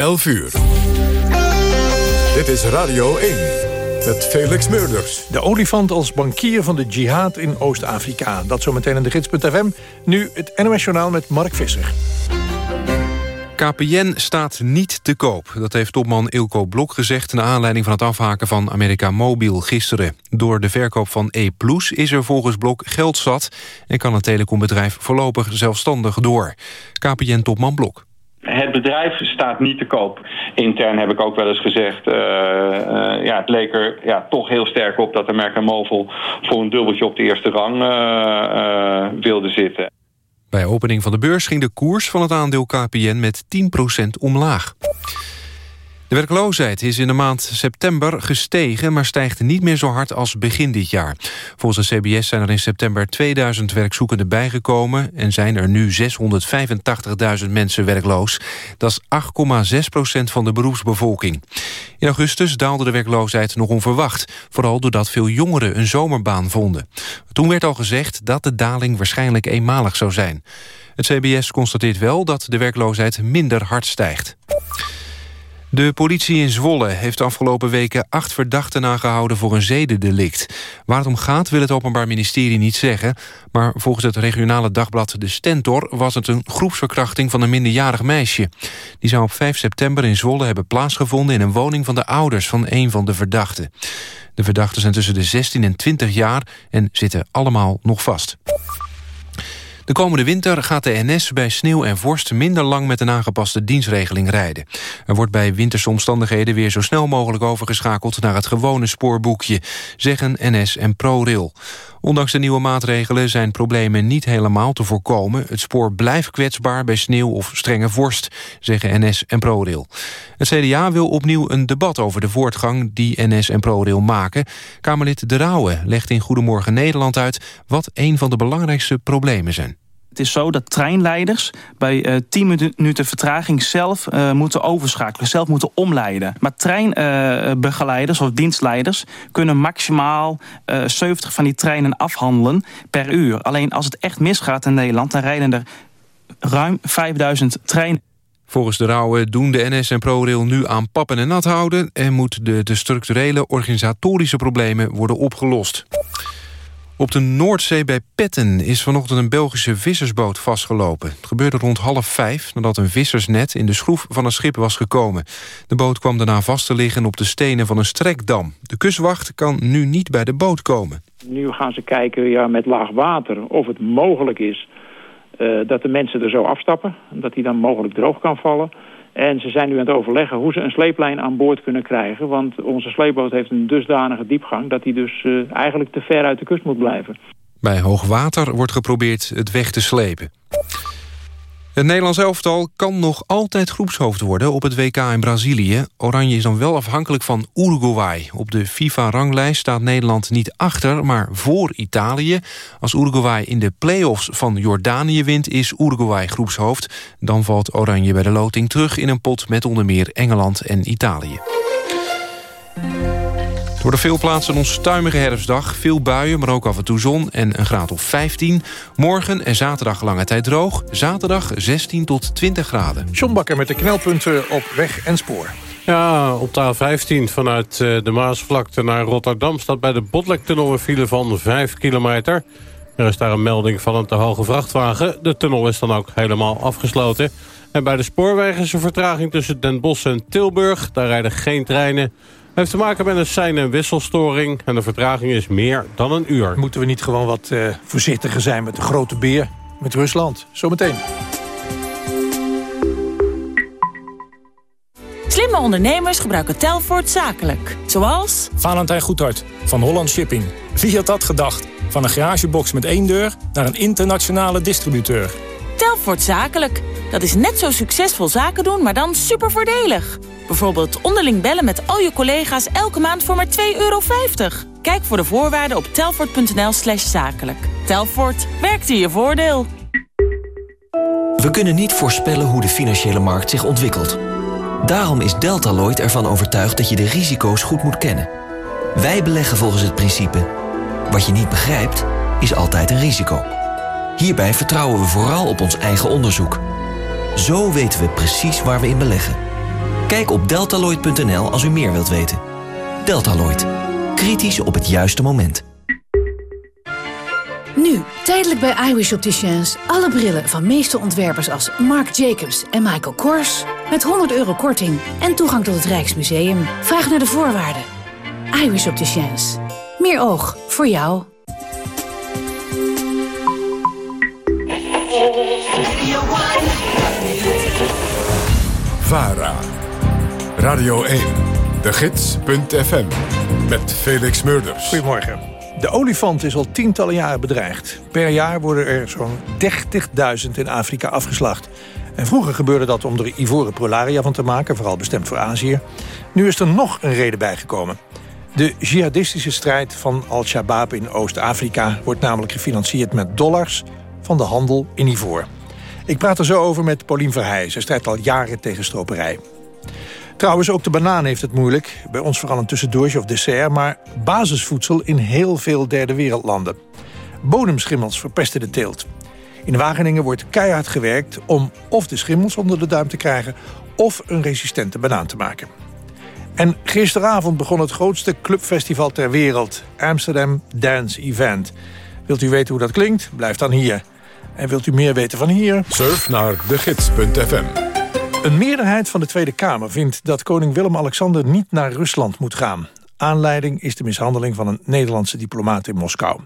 11 uur. Dit is Radio 1 met Felix Meurders. De olifant als bankier van de jihad in Oost-Afrika. Dat zometeen in de gids.fm. Nu het NOS Journaal met Mark Visser. KPN staat niet te koop. Dat heeft topman Ilko Blok gezegd... naar aanleiding van het afhaken van America Mobiel gisteren. Door de verkoop van E is er volgens Blok geld zat... en kan het telecombedrijf voorlopig zelfstandig door. KPN-topman Blok. Het bedrijf staat niet te koop. Intern heb ik ook wel eens gezegd... Uh, uh, ja, het leek er ja, toch heel sterk op dat America Mobiel... voor een dubbeltje op de eerste rang uh, wilde zitten. Bij opening van de beurs ging de koers van het aandeel KPN met 10% omlaag. De werkloosheid is in de maand september gestegen... maar stijgt niet meer zo hard als begin dit jaar. Volgens de CBS zijn er in september 2000 werkzoekenden bijgekomen... en zijn er nu 685.000 mensen werkloos. Dat is 8,6% van de beroepsbevolking. In augustus daalde de werkloosheid nog onverwacht... vooral doordat veel jongeren een zomerbaan vonden. Toen werd al gezegd dat de daling waarschijnlijk eenmalig zou zijn. Het CBS constateert wel dat de werkloosheid minder hard stijgt. De politie in Zwolle heeft afgelopen weken acht verdachten aangehouden voor een zedendelict. Waar het om gaat wil het Openbaar Ministerie niet zeggen, maar volgens het regionale dagblad De Stentor was het een groepsverkrachting van een minderjarig meisje. Die zou op 5 september in Zwolle hebben plaatsgevonden in een woning van de ouders van een van de verdachten. De verdachten zijn tussen de 16 en 20 jaar en zitten allemaal nog vast. De komende winter gaat de NS bij sneeuw en vorst minder lang met een aangepaste dienstregeling rijden. Er wordt bij winterse omstandigheden weer zo snel mogelijk overgeschakeld naar het gewone spoorboekje, zeggen NS en ProRail. Ondanks de nieuwe maatregelen zijn problemen niet helemaal te voorkomen. Het spoor blijft kwetsbaar bij sneeuw of strenge vorst, zeggen NS en ProRail. Het CDA wil opnieuw een debat over de voortgang die NS en ProRail maken. Kamerlid De Rauwe legt in Goedemorgen Nederland uit... wat een van de belangrijkste problemen zijn. Is zo dat treinleiders bij uh, 10 minuten vertraging zelf uh, moeten overschakelen, zelf moeten omleiden. Maar treinbegeleiders uh, of dienstleiders kunnen maximaal 70 van die treinen afhandelen per uur. Alleen als het echt misgaat in Nederland, dan rijden er ruim 5000 treinen. Volgens de Rauwe doen de NS en ProRail nu aan pappen en nat houden... en moeten de, de structurele organisatorische problemen worden opgelost. Op de Noordzee bij Petten is vanochtend een Belgische vissersboot vastgelopen. Het gebeurde rond half vijf nadat een vissersnet in de schroef van een schip was gekomen. De boot kwam daarna vast te liggen op de stenen van een strekdam. De kustwacht kan nu niet bij de boot komen. Nu gaan ze kijken ja, met laag water of het mogelijk is uh, dat de mensen er zo afstappen. Dat die dan mogelijk droog kan vallen. En ze zijn nu aan het overleggen hoe ze een sleeplijn aan boord kunnen krijgen. Want onze sleepboot heeft een dusdanige diepgang... dat hij dus uh, eigenlijk te ver uit de kust moet blijven. Bij hoog water wordt geprobeerd het weg te slepen. Het Nederlands elftal kan nog altijd groepshoofd worden op het WK in Brazilië. Oranje is dan wel afhankelijk van Uruguay. Op de FIFA-ranglijst staat Nederland niet achter, maar voor Italië. Als Uruguay in de play-offs van Jordanië wint, is Uruguay groepshoofd. Dan valt Oranje bij de loting terug in een pot met onder meer Engeland en Italië. Door de veel plaatsen een onstuimige herfstdag. Veel buien, maar ook af en toe zon en een graad of 15. Morgen en zaterdag lange tijd droog. Zaterdag 16 tot 20 graden. John Bakker met de knelpunten op weg en spoor. Ja, op taal 15 vanuit eh, de Maasvlakte naar Rotterdam... staat bij de Botlektunnel een file van 5 kilometer. Er is daar een melding van een te hoge vrachtwagen. De tunnel is dan ook helemaal afgesloten. En bij de spoorwegen is een vertraging tussen Den Bosch en Tilburg. Daar rijden geen treinen heeft te maken met een sein- en wisselstoring. En de vertraging is meer dan een uur. Moeten we niet gewoon wat uh, voorzichtiger zijn met de grote beer met Rusland? Zometeen. Slimme ondernemers gebruiken Telfort zakelijk. Zoals... Valentijn Goedhart van Holland Shipping. Wie had dat gedacht? Van een garagebox met één deur naar een internationale distributeur. Telfort zakelijk. Dat is net zo succesvol zaken doen, maar dan super voordelig. Bijvoorbeeld onderling bellen met al je collega's elke maand voor maar 2,50 euro. Kijk voor de voorwaarden op telfort.nl slash zakelijk. Telfort, werkt in je voordeel. We kunnen niet voorspellen hoe de financiële markt zich ontwikkelt. Daarom is Deltaloid ervan overtuigd dat je de risico's goed moet kennen. Wij beleggen volgens het principe... wat je niet begrijpt, is altijd een risico. Hierbij vertrouwen we vooral op ons eigen onderzoek. Zo weten we precies waar we in beleggen. Kijk op deltaloid.nl als u meer wilt weten. Deltaloid. Kritisch op het juiste moment. Nu, tijdelijk bij iWish Opticians. Alle brillen van meeste ontwerpers als Marc Jacobs en Michael Kors. Met 100 euro korting en toegang tot het Rijksmuseum. Vraag naar de voorwaarden. iWish Opticians. Meer oog voor jou. VARA. Radio 1. De Gids.fm. Met Felix Murders. Goedemorgen. De olifant is al tientallen jaren bedreigd. Per jaar worden er zo'n 30.000 in Afrika afgeslacht. En vroeger gebeurde dat om er ivoren prolaria van te maken... vooral bestemd voor Azië. Nu is er nog een reden bijgekomen. De jihadistische strijd van Al-Shabaab in Oost-Afrika... wordt namelijk gefinancierd met dollars van de handel in ivoor. Ik praat er zo over met Paulien Verheij. Ze strijdt al jaren tegen stroperij. Trouwens, ook de banaan heeft het moeilijk. Bij ons vooral een tussendoortje of dessert... maar basisvoedsel in heel veel derde wereldlanden. Bodemschimmels verpesten de teelt. In Wageningen wordt keihard gewerkt om of de schimmels onder de duim te krijgen... of een resistente banaan te maken. En gisteravond begon het grootste clubfestival ter wereld... Amsterdam Dance Event. Wilt u weten hoe dat klinkt? Blijf dan hier. En wilt u meer weten van hier? Surf naar degids.fm. Een meerderheid van de Tweede Kamer vindt dat koning Willem-Alexander niet naar Rusland moet gaan. Aanleiding is de mishandeling van een Nederlandse diplomaat in Moskou.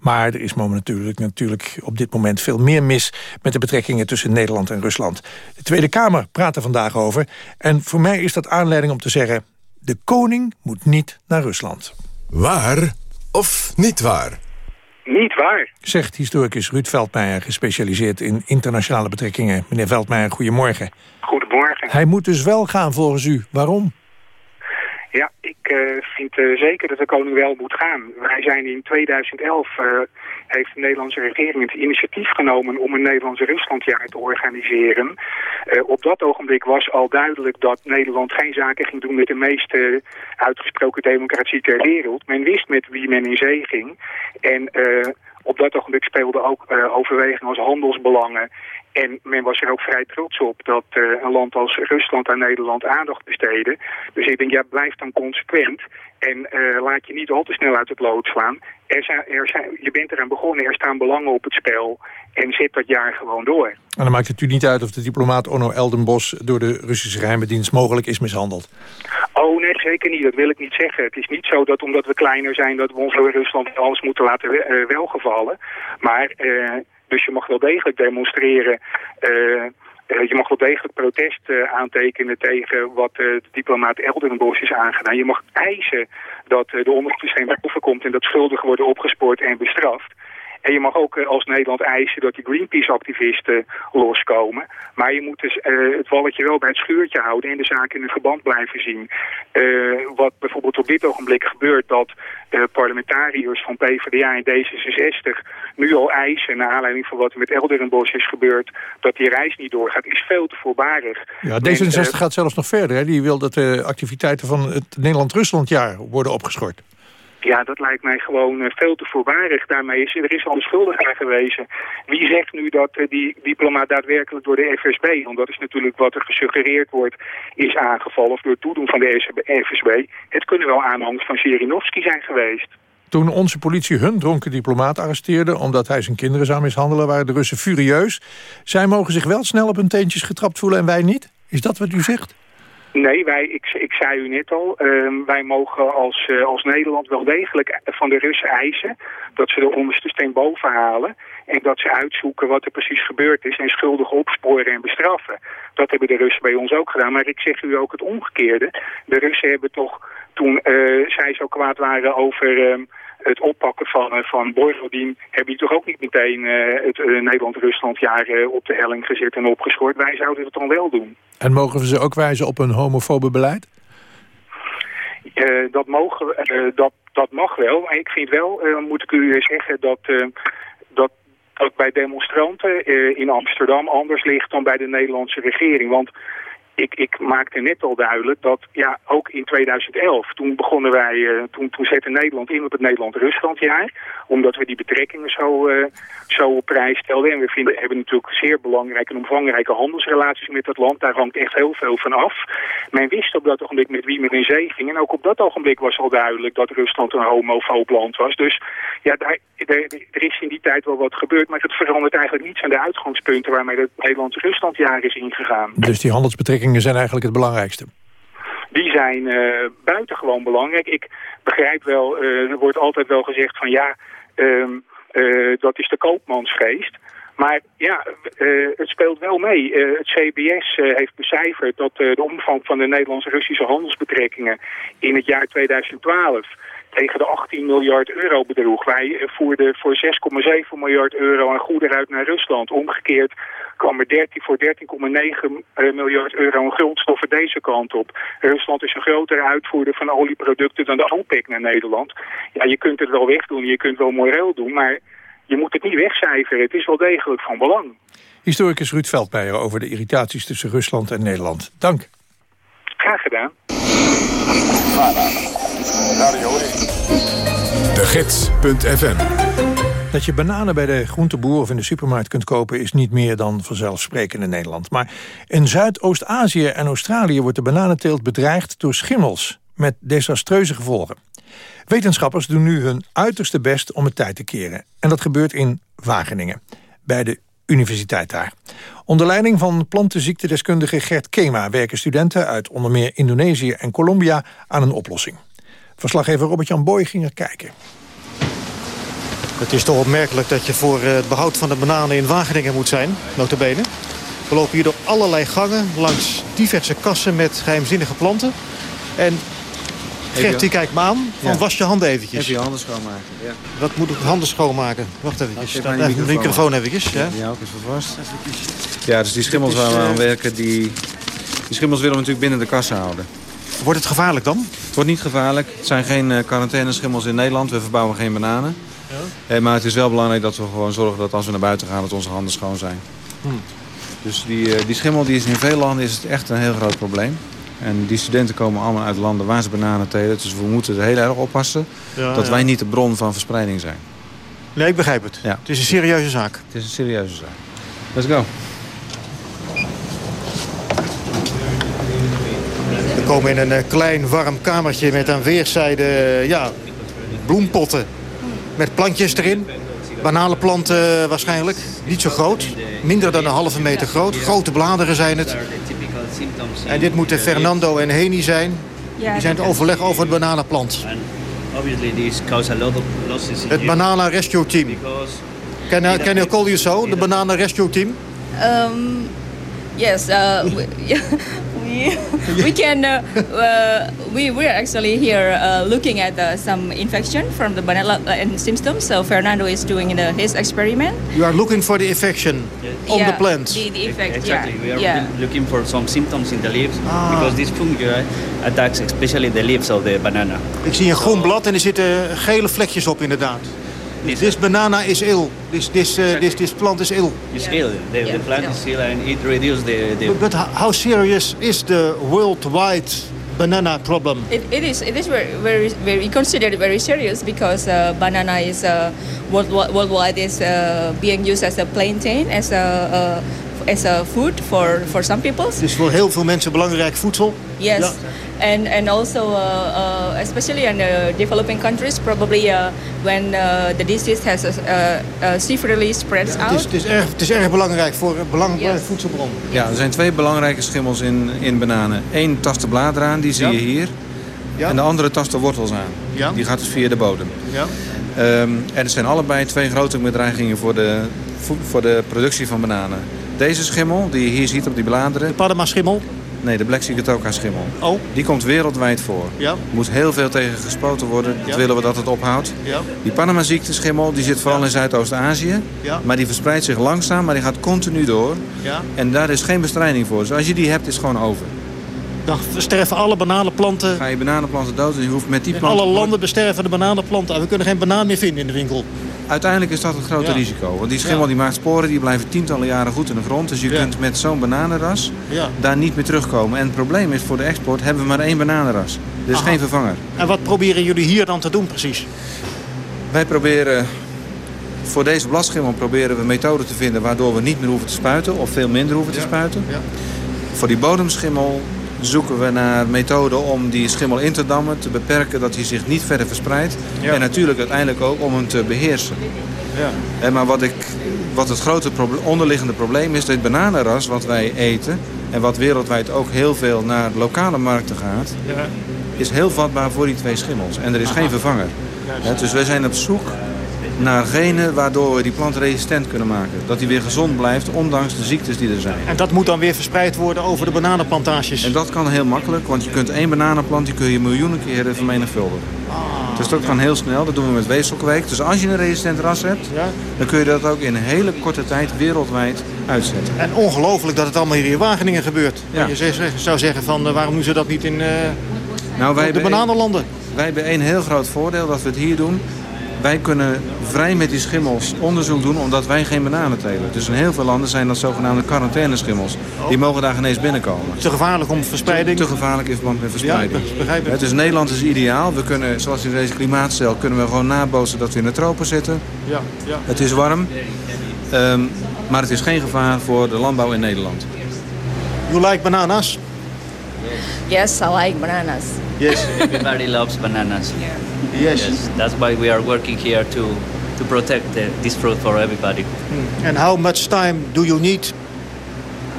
Maar er is natuurlijk, natuurlijk op dit moment veel meer mis... met de betrekkingen tussen Nederland en Rusland. De Tweede Kamer praat er vandaag over. En voor mij is dat aanleiding om te zeggen... de koning moet niet naar Rusland. Waar of niet waar? Niet waar. Zegt historicus Ruud Veldmeijer, gespecialiseerd in internationale betrekkingen. Meneer Veldmeijer, goedemorgen. Goedemorgen. Hij moet dus wel gaan volgens u. Waarom? Ja, ik uh, vind uh, zeker dat de koning wel moet gaan. Wij zijn in 2011, uh, heeft de Nederlandse regering het initiatief genomen om een Nederlandse Ruslandjaar te organiseren. op dat ogenblik was al duidelijk dat Nederland geen zaken ging doen met de meest uitgesproken democratie ter wereld. Men wist met wie men in zee ging. En op dat ogenblik speelden ook overwegingen als handelsbelangen en men was er ook vrij trots op dat uh, een land als Rusland aan Nederland aandacht besteedde. Dus ik denk, ja, blijf dan consequent. En uh, laat je niet al te snel uit het lood slaan. Er zijn, er zijn, je bent eraan begonnen, er staan belangen op het spel. En zet dat jaar gewoon door. En dan maakt het u niet uit of de diplomaat Onno Eldenbos... door de Russische geheime dienst mogelijk is mishandeld? Oh nee, zeker niet. Dat wil ik niet zeggen. Het is niet zo dat omdat we kleiner zijn... dat we ons door Rusland alles moeten laten uh, welgevallen. Maar... Dus je mag wel degelijk demonstreren. Uh, je mag wel degelijk protest uh, aantekenen tegen wat uh, de diplomaat Eldenbos is aangedaan. Je mag eisen dat de onderzoekssysteem boven komt en dat schuldigen worden opgespoord en bestraft. En je mag ook als Nederland eisen dat die Greenpeace-activisten loskomen. Maar je moet dus uh, het walletje wel bij het schuurtje houden en de zaak in een verband blijven zien. Uh, wat bijvoorbeeld op dit ogenblik gebeurt dat uh, parlementariërs van PvdA en D66 nu al eisen, naar aanleiding van wat er met Elderenbos is gebeurd, dat die reis niet doorgaat, is veel te voorbarig. Ja, D66 gaat zelfs nog verder. Hè? Die wil dat de activiteiten van het Nederland-Ruslandjaar worden opgeschort. Ja, dat lijkt mij gewoon uh, veel te voorbarig. Daarmee is er is al een schuldig gewezen. Wie zegt nu dat uh, die diplomaat daadwerkelijk door de FSB, want dat is natuurlijk wat er gesuggereerd wordt, is aangevallen of door het toedoen van de FSB. Het kunnen wel aanhangers van Zirinovski zijn geweest. Toen onze politie hun dronken diplomaat arresteerde... omdat hij zijn kinderen zou mishandelen, waren de Russen furieus. Zij mogen zich wel snel op hun teentjes getrapt voelen en wij niet? Is dat wat u zegt? Nee, wij, ik, ik zei u net al, uh, wij mogen als, uh, als Nederland wel degelijk van de Russen eisen dat ze de onderste steen boven halen en dat ze uitzoeken wat er precies gebeurd is en schuldigen opsporen en bestraffen. Dat hebben de Russen bij ons ook gedaan, maar ik zeg u ook het omgekeerde. De Russen hebben toch, toen uh, zij zo kwaad waren over... Ehm, het oppakken van, uh, van Boyrodin heb je toch ook niet meteen uh, het uh, Nederland-Ruslandjaar op de helling gezet en opgeschort. Wij zouden het dan wel doen. En mogen we ze ook wijzen op een homofobe beleid? dat, mogen, dat, dat mag wel. Maar ik vind wel, moet ik u zeggen, dat, dat, dat bij demonstranten in Amsterdam anders ligt dan bij de Nederlandse regering. Want ik, ik maakte net al duidelijk dat ja, ook in 2011, toen begonnen wij, uh, toen, toen zette Nederland in op het Nederland-Ruslandjaar. Omdat we die betrekkingen zo, uh, zo op prijs stelden. En we vinden, hebben natuurlijk zeer belangrijke en omvangrijke handelsrelaties met dat land. Daar hangt echt heel veel van af. Men wist op dat ogenblik met wie men in zee ging. En ook op dat ogenblik was al duidelijk dat Rusland een homofoob land was. Dus ja, daar, er, is in die tijd wel wat gebeurd. Maar het verandert eigenlijk niets aan de uitgangspunten waarmee het Nederlands-Ruslandjaar is ingegaan. Dus die handelsbetrekkingen zijn eigenlijk het belangrijkste? Die zijn uh, buitengewoon belangrijk. Ik begrijp wel, uh, er wordt altijd wel gezegd van ja, um, uh, dat is de koopmansgeest. Maar ja, het speelt wel mee. Het CBS heeft becijferd dat de omvang van de Nederlandse-Russische handelsbetrekkingen in het jaar 2012 tegen de 18 miljard euro bedroeg. Wij voerden voor 6,7 miljard euro aan goederen uit naar Rusland. Omgekeerd kwam er 13, voor 13,9 miljard euro aan grondstoffen deze kant op. Rusland is een grotere uitvoerder van olieproducten dan de OPEC naar Nederland. Ja, je kunt het wel wegdoen, je kunt wel moreel doen, maar je moet het niet wegcijferen. Het is wel degelijk van belang. Historicus Ruud Veldmeijer over de irritaties tussen Rusland en Nederland. Dank. Graag gedaan. De Gids.fm dat je bananen bij de groenteboer of in de supermarkt kunt kopen... is niet meer dan vanzelfsprekend in Nederland. Maar in Zuidoost-Azië en Australië wordt de bananenteelt bedreigd door schimmels... met desastreuze gevolgen. Wetenschappers doen nu hun uiterste best om het tijd te keren. En dat gebeurt in Wageningen, bij de universiteit daar. Onder leiding van plantenziektedeskundige Gert Kema... werken studenten uit onder meer Indonesië en Colombia aan een oplossing. Verslaggever Robert-Jan Boy ging er kijken. Het is toch opmerkelijk dat je voor het behoud van de bananen in Wageningen moet zijn, notabene. We lopen hier door allerlei gangen, langs diverse kassen met geheimzinnige planten. En Gert, die kijkt me aan. Van ja. was je handen eventjes. Even je handen schoonmaken, ja. Wat moet ik handen schoonmaken? Wacht even. Nou, de microfoon, microfoon eventjes. Ja, ja ook eens vast. Ja, dus die schimmels waar we aan werken, die, die schimmels willen we natuurlijk binnen de kassen houden. Wordt het gevaarlijk dan? Het wordt niet gevaarlijk. Het zijn geen uh, quarantaineschimmels in Nederland. We verbouwen geen bananen. Ja. maar het is wel belangrijk dat we gewoon zorgen dat als we naar buiten gaan... dat onze handen schoon zijn. Hm. Dus die, uh, die schimmel die is in veel landen is het echt een heel groot probleem. En die studenten komen allemaal uit landen waar ze bananen telen. Dus we moeten er heel erg oppassen ja, dat ja. wij niet de bron van verspreiding zijn. Nee, ik begrijp het. Ja. Het is een serieuze zaak. Het is een serieuze zaak. Let's go. Komen in een uh, klein warm kamertje met aan weerszijden uh, ja, bloempotten. Met plantjes erin. Bananenplanten uh, waarschijnlijk. Niet zo groot. Minder dan een halve meter groot. Grote bladeren zijn het. En dit moeten Fernando en Heni zijn. Die zijn het overleg over het bananenplant. Het Banana Rescue Team. Can I, can I call you so, the Banana Rescue Team? Um, yes, uh, we, we, we can. Uh, uh, we we're actually here uh, looking at uh, some infection from the banana and symptoms. So Fernando is doing the, his experiment. You are looking for the infection on yeah, the plant. The, the effect, exactly. yeah. We are yeah. looking for some symptoms in the leaves ah. because this fungi attacks especially the leaves of the banana. Ik zie een groen blad en er zitten gele vlekjes op inderdaad. This, this banana is ill. This this uh, this this plant is ill. It's ill. The, yeah. the plant is ill and it reduces the. the but, but how serious is the worldwide banana problem? It, it is. It is very very very considered very serious because uh, banana is uh, world, worldwide is uh, being used as a plantain as a. Uh, as a food for, for some people. Het is voor heel veel mensen belangrijk voedsel. Yes. Ja. And, and also, uh, uh, especially in uh, developing countries, probably uh, when uh, the disease has uh, severely spreads ja, out. Het is, het, is erg, het is erg belangrijk voor een belangrijke Yes. voedselbron. Ja, er zijn twee belangrijke schimmels in, in bananen. Eén tast de bladeren aan, die zie Ja. je hier. Ja. En de andere tast de wortels aan. Ja. Die gaat dus via de bodem. Ja. Ehm, en het zijn allebei twee grote bedreigingen voor de, vo- voor de productie van bananen. Deze schimmel, die je hier ziet op die bladeren... De Panama-schimmel? Nee, de Black Sigatoka schimmel. Oh. Die komt wereldwijd voor. Ja. Moet heel veel tegen gespoten worden. Dat Ja. willen we dat het ophoudt. Ja. Die Panama-ziekteschimmel die zit vooral in Zuidoost-Azië. Ja. Maar die verspreidt zich langzaam, maar die gaat continu door. Ja. En daar is geen bestrijding voor. Dus als je die hebt, is het gewoon over. Dan sterven alle bananenplanten. Ga je bananenplanten dood en je hoeft met die In planten... alle landen besterven de bananenplanten. We kunnen geen banaan meer vinden in de winkel. Uiteindelijk is dat het grote Ja. risico. Want die schimmel die maakt sporen, die blijven tientallen jaren goed in de grond. Dus je Ja. kunt met zo'n bananenras daar niet meer terugkomen. En het probleem is, voor de export hebben we maar één bananenras. Er is Aha. geen vervanger. En wat proberen jullie hier dan te doen precies? Wij proberen, voor deze bladschimmel proberen we methoden te vinden... waardoor we niet meer hoeven te spuiten of veel minder hoeven te spuiten. Voor die bodemschimmel zoeken we naar methoden om die schimmel in te dammen... te beperken dat hij zich niet verder verspreidt. Ja. En natuurlijk uiteindelijk ook om hem te beheersen. Ja. Eh, Maar wat, ik, wat het grote proble- onderliggende probleem is... dit bananenras wat wij eten... en wat wereldwijd ook heel veel naar lokale markten gaat... Ja. is heel vatbaar voor die twee schimmels. En er is Aha. geen vervanger. Dus wij zijn op zoek naar genen waardoor we die plant resistent kunnen maken. Dat die weer gezond blijft, ondanks de ziektes die er zijn. En dat moet dan weer verspreid worden over de bananenplantages? En dat kan heel makkelijk, want je kunt één bananenplant... die kun je miljoenen keren vermenigvuldigen. dus dat kan heel snel, dat doen we met weefselkweek. Dus als je een resistent ras hebt, dan kun je dat ook in een hele korte tijd wereldwijd uitzetten. En ongelooflijk dat het allemaal hier in Wageningen gebeurt. Ja. Je zou zeggen- van eh, waarom doen ze dat niet in eh, Nou, wij de bananenlanden? Wij hebben één heel groot voordeel dat we het hier doen. Wij kunnen vrij met die schimmels onderzoek doen omdat wij geen bananen telen. Dus in heel veel landen zijn dat zogenaamde quarantaineschimmels. Die mogen daar geen eens binnenkomen. Te gevaarlijk om verspreiding? Te gevaarlijk in verband met verspreiding. Ja, begrijp ik. Het is Nederland is ideaal. We kunnen, zoals in deze klimaatcel, kunnen we gewoon nabootsen dat we in de tropen zitten. Ja, ja. Het is warm. Ehm, maar het is geen gevaar voor de landbouw in Nederland. You like bananas? Yes, I like bananas. Yes. Everybody loves bananas. Yes. That's why we are working here to to protect the, this fruit for everybody. And how much time do you need?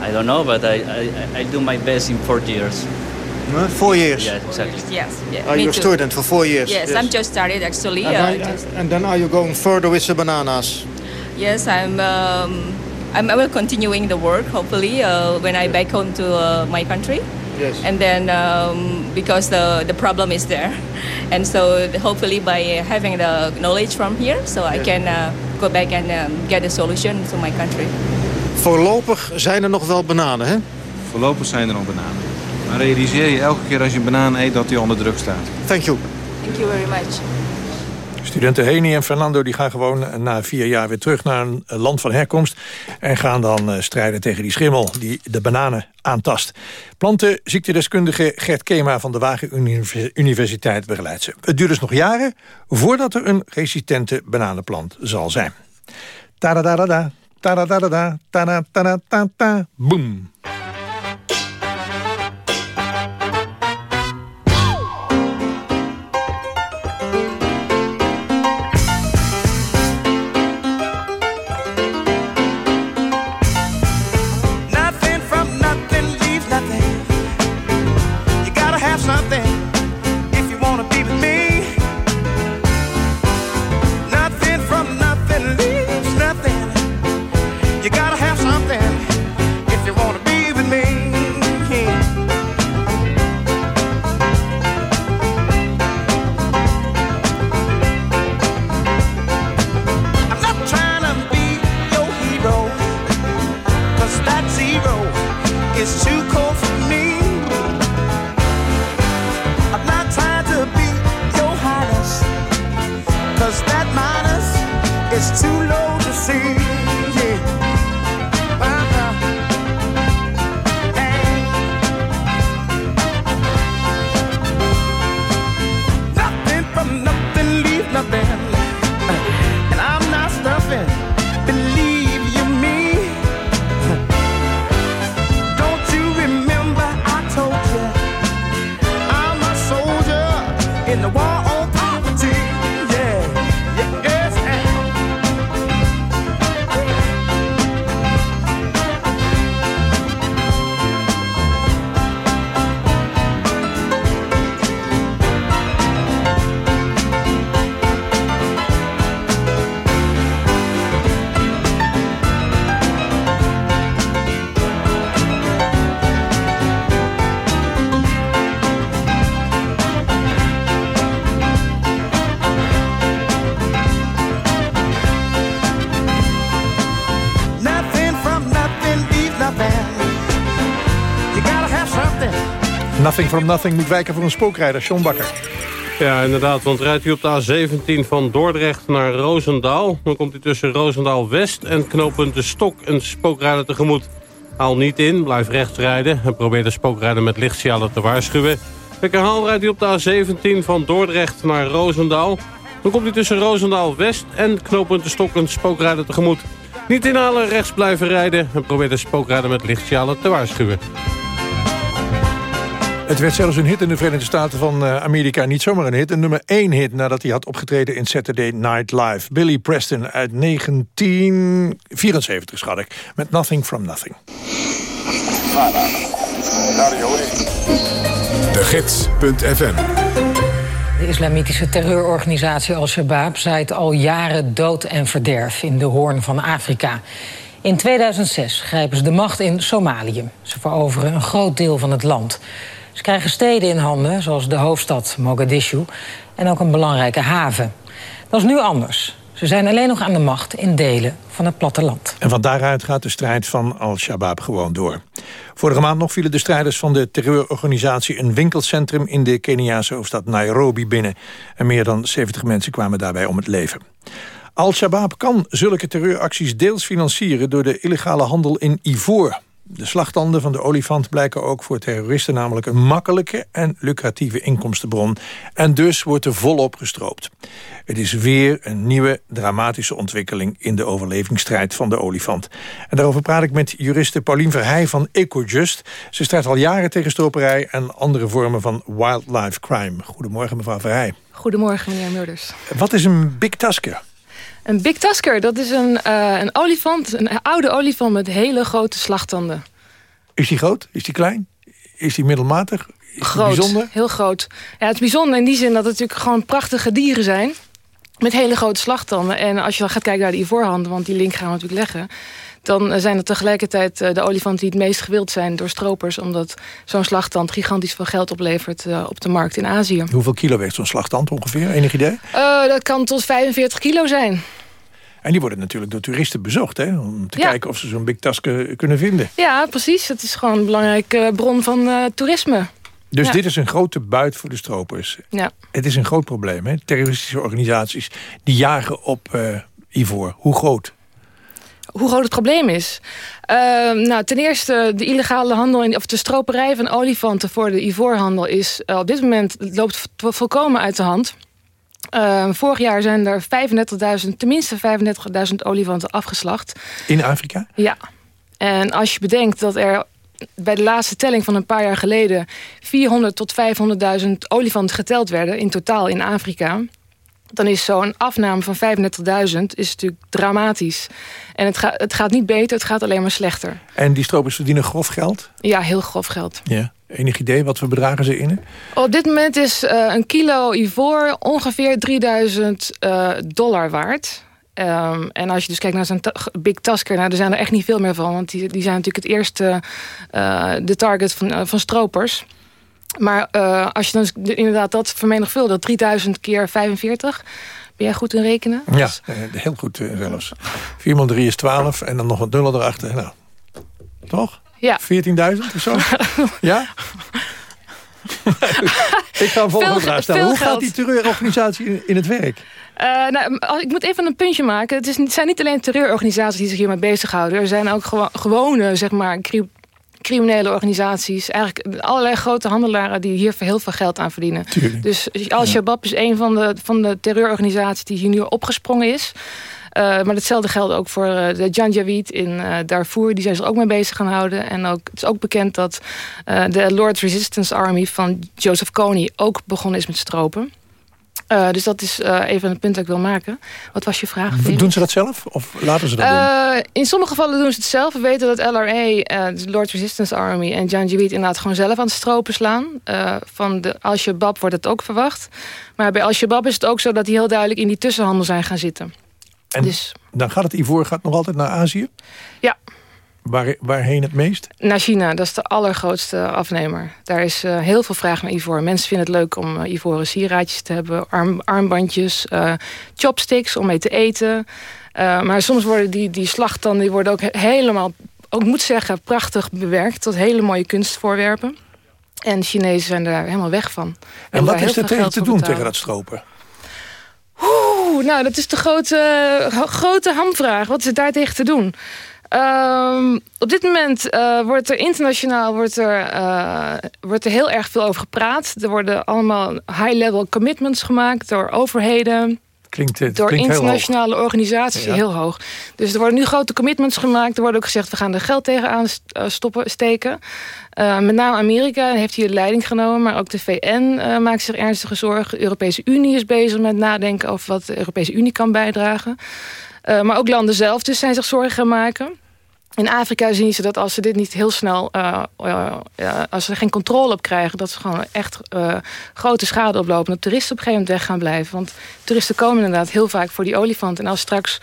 I don't know, but I, I, I do my best in four years. Huh? Four years? Yeah, exactly. Yes, yeah. Are you a too. student for four years? Yes, I'm just started actually. And, uh, I- just- and then are you going further with the bananas? yes, I'm. Um, I'm, I will continuing the work. Hopefully, uh, when I back home to uh, my country. Yes. And then um, because the the problem is there, and so hopefully by having the knowledge from here, so I Yes. can uh, go back and um, get a solution to my country. Voorlopig zijn er nog wel bananen, hè? Voorlopig zijn er nog bananen. Maar realiseer je elke keer als je een banaan eet dat die onder druk staat. Thank you. Thank you very much. Studenten Heni en Fernando die gaan gewoon na vier jaar weer terug naar een land van herkomst. En gaan dan eh, strijden tegen die schimmel die de bananen aantast. Plantenziektedeskundige Gert Kema van de Wagen Univ- Universiteit begeleidt ze. Het duurt dus nog jaren voordat er een resistente bananenplant zal zijn. Tadadadada, tadadadada, tadadadada, boom. Nothing from Nothing moet wijken voor een spookrijder, John Bakker. Ja, inderdaad, want rijdt u op de A17 van Dordrecht naar Roosendaal... dan komt u tussen Roosendaal-West en knooppunt De Stok een spookrijder tegemoet. Haal niet in, blijf rechts rijden en probeer de spookrijder met lichtsignalen te waarschuwen. Ik herhaal, rijdt u op de A17 van Dordrecht naar Roosendaal... dan komt u tussen Roosendaal-West en knooppunt De Stok een spookrijder tegemoet. Niet inhalen, rechts blijven rijden en probeer de spookrijder met lichtsignalen te waarschuwen. Het werd zelfs een hit in de Verenigde Staten van eh, Amerika. Niet zomaar een hit, een nummer één hit nadat hij had opgetreden in Saturday Night Live. Billy Preston uit 1974, schat ik, met Nothing From Nothing. De Gids.fm de islamitische terreurorganisatie Al-Shabaab zaait al jaren dood en verderf in de hoorn van Afrika. In 2006 grijpen ze de macht in Somalië. Ze veroveren een groot deel van het land. Ze krijgen steden in handen, zoals de hoofdstad Mogadishu... en ook een belangrijke haven. Dat is nu anders. Ze zijn alleen nog aan de macht in delen van het platteland. En van daaruit gaat de strijd van Al-Shabaab gewoon door. Vorige maand nog vielen de strijders van de terreurorganisatie... een winkelcentrum in de Keniaanse hoofdstad Nairobi binnen. En meer dan 70 mensen kwamen daarbij om het leven. Al-Shabaab kan zulke terreuracties deels financieren... door de illegale handel in ivoor. De slagtanden van de olifant blijken ook voor terroristen namelijk een makkelijke en lucratieve inkomstenbron. En dus wordt er volop gestroopt. Het is weer een nieuwe dramatische ontwikkeling in de overlevingsstrijd van de olifant. En daarover praat ik met juriste Paulien Verheij van Ecojust. Ze strijdt al jaren tegen stroperij en andere vormen van wildlife crime. Goedemorgen mevrouw Verheij. Goedemorgen meneer Murders. Wat is een big tasker? Een big tasker, dat is een, uh, een olifant, een oude olifant met hele grote slagtanden. Is die groot? Is die klein? Is die middelmatig? Is groot, bijzonder? heel groot. Ja, het is bijzonder in die zin dat het natuurlijk gewoon prachtige dieren zijn. Met hele grote slagtanden. En als je dan gaat kijken naar de ivoorhanden, want die link gaan we natuurlijk leggen... dan zijn het tegelijkertijd de olifanten die het meest gewild zijn door stropers... omdat zo'n slagtand gigantisch veel geld oplevert op de markt in Azië. Hoeveel kilo weegt zo'n slagtand ongeveer? Enig idee? Uh, dat kan tot 45 kilo zijn. En die worden natuurlijk door toeristen bezocht, hè? Om te kijken of ze zo'n big tasker kunnen vinden. Ja, precies. Het is gewoon een belangrijke bron van uh, toerisme. Dus dit is een grote buit voor de stropers. Ja. Het is een groot probleem, hè? Terroristische organisaties die jagen op uh, ivoor. Hoe groot? Hoe groot het probleem is? Uh, nou, ten eerste, de illegale handel... In, of de stroperij van olifanten voor de ivoorhandel... is op dit moment loopt volkomen uit de hand... Uh, vorig jaar zijn er 35.000, tenminste 35.000 olifanten afgeslacht. In Afrika? Ja. En als je bedenkt dat er bij de laatste telling van een paar jaar geleden... 400 tot 500.000 olifanten geteld werden in totaal in Afrika... dan is zo'n afname van 35.000 is natuurlijk dramatisch. En het, ga, het gaat niet beter, het gaat alleen maar slechter. En die stropers verdienen grof geld? Ja, heel grof geld. Ja. Enig idee wat voor bedragen ze innen? Op dit moment is uh, een kilo ivoor ongeveer 3000 uh, dollar waard. Um, en als je dus kijkt naar zo'n Big Tasker... Nou, er zijn er echt niet veel meer van. Want die, die zijn natuurlijk het eerste uh, de target van, van stropers. Maar als je dan inderdaad dat vermenigvuldigt... 3000 keer 45... Ben jij goed in rekenen? Ja, heel goed zelfs. 4 x 3 is 12 en dan nog wat nullen erachter. Nou, toch? Ja. 14.000 of zo? ja? ik ga een volgende vraag stellen. Hoe gaat die terreurorganisatie in, het werk? Uh, nou, ik moet even een puntje maken. Het, is, het zijn niet alleen terreurorganisaties die zich hiermee bezighouden. Er zijn ook gewo gewone, zeg maar, criminele organisaties. Eigenlijk allerlei grote handelaren die hier heel veel geld aan verdienen. Tuurlijk. Dus Al-Shabaab is een van de, van de terreurorganisaties die hier nu opgesprongen is. Uh, maar hetzelfde geldt ook voor uh, de Janjaweed in uh, Darfur. Die zijn zich ook mee bezig gaan houden. En ook, het is ook bekend dat de Lord Resistance Army van Joseph Kony... ook begonnen is met stropen. Dus dat is even een punt dat ik wil maken. Wat was je vraag? Doen ze dat zelf? Of laten ze dat doen? In sommige gevallen doen ze het zelf. We weten dat LRA, de Lord Resistance Army... en Janjaweed inderdaad gewoon zelf aan het stropen slaan. van de Al-Shabaab wordt het ook verwacht. Maar bij Al-Shabaab is het ook zo dat die heel duidelijk... in die tussenhandel zijn gaan zitten. En dus. dan gaat het ivoor gaat nog altijd naar Azië? Ja. Waar, waarheen het meest? Naar China, dat is de allergrootste afnemer. Daar is uh, heel veel vraag naar ivoor. Mensen vinden het leuk om uh, ivoren sieraadjes te hebben. Arm, armbandjes, uh, chopsticks om mee te eten. maar soms worden die, die slagtanden die worden ook helemaal... ook moet zeggen, prachtig bewerkt. Tot hele mooie kunstvoorwerpen. En Chinezen zijn daar helemaal weg van. En, wat is er tegen te doen betalen. tegen dat stropen? Oeh, nou, dat is de grote, grote hamvraag. Wat is er daar tegen te doen? Ehm, op dit moment eh, wordt er internationaal wordt er, eh, wordt er heel erg veel over gepraat. Er worden allemaal high-level commitments gemaakt door overheden. Klinkt, het door klinkt heel internationale organisaties Ja. heel hoog. Dus er worden nu grote commitments gemaakt. Er wordt ook gezegd, we gaan er geld tegenaan eh, stoppen, steken. Met name Amerika heeft hier de leiding genomen. Maar ook de VN maakt zich ernstige zorgen. De Europese Unie is bezig met nadenken over wat de Europese Unie kan bijdragen. Maar ook landen zelf dus zijn zich zorgen gaan maken. In Afrika zien ze dat als ze dit niet heel snel, eh, eh, als ze er geen controle op krijgen, dat ze gewoon echt eh, grote schade oplopen. Dat toeristen op een gegeven moment weg gaan blijven. Want toeristen komen inderdaad heel vaak voor die olifant. En als straks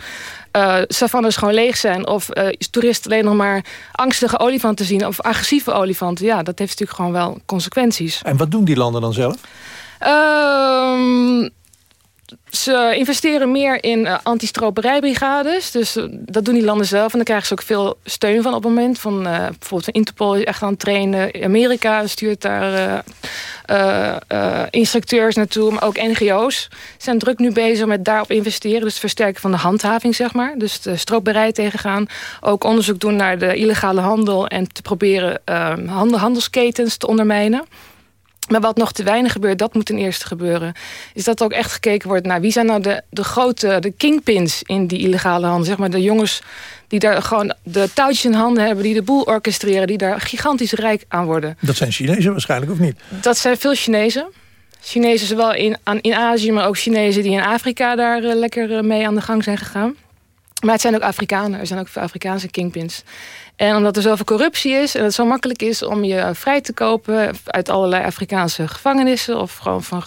savannes gewoon leeg zijn, of toeristen alleen nog maar angstige olifanten zien, of agressieve olifanten, ja, dat heeft natuurlijk gewoon wel consequenties. En wat doen die landen dan zelf? Ehm, ze investeren meer in eh, anti-stroperijbrigades. Dus eh, dat doen die landen zelf. En dan krijgen ze ook veel steun van op het moment. Van, eh, bijvoorbeeld Interpol is echt aan het trainen. Amerika stuurt daar instructeurs naartoe. Maar ook NGO's zijn druk nu bezig met daarop investeren. Dus het versterken van de handhaving, zeg maar. Dus de stroperij tegengaan. Ook onderzoek doen naar de illegale handel. En te proberen eh, handel, handelsketens te ondermijnen. Maar wat nog te weinig gebeurt, dat moet ten eerste gebeuren. Is dat ook echt gekeken wordt naar wie zijn nou de, de grote, de kingpins in die illegale handel. Zeg maar de jongens die daar gewoon de touwtjes in handen hebben, die de boel orchestreren, die daar gigantisch rijk aan worden. Dat zijn Chinezen waarschijnlijk, of niet? Dat zijn veel Chinezen. Chinezen zowel in, in Azië, maar ook Chinezen die in Afrika daar eh, lekker eh, mee aan de gang zijn gegaan. Maar het zijn ook Afrikanen. Er zijn ook veel Afrikaanse kingpins. En omdat er zoveel corruptie is en het zo makkelijk is om je vrij te kopen uit allerlei Afrikaanse gevangenissen of gewoon van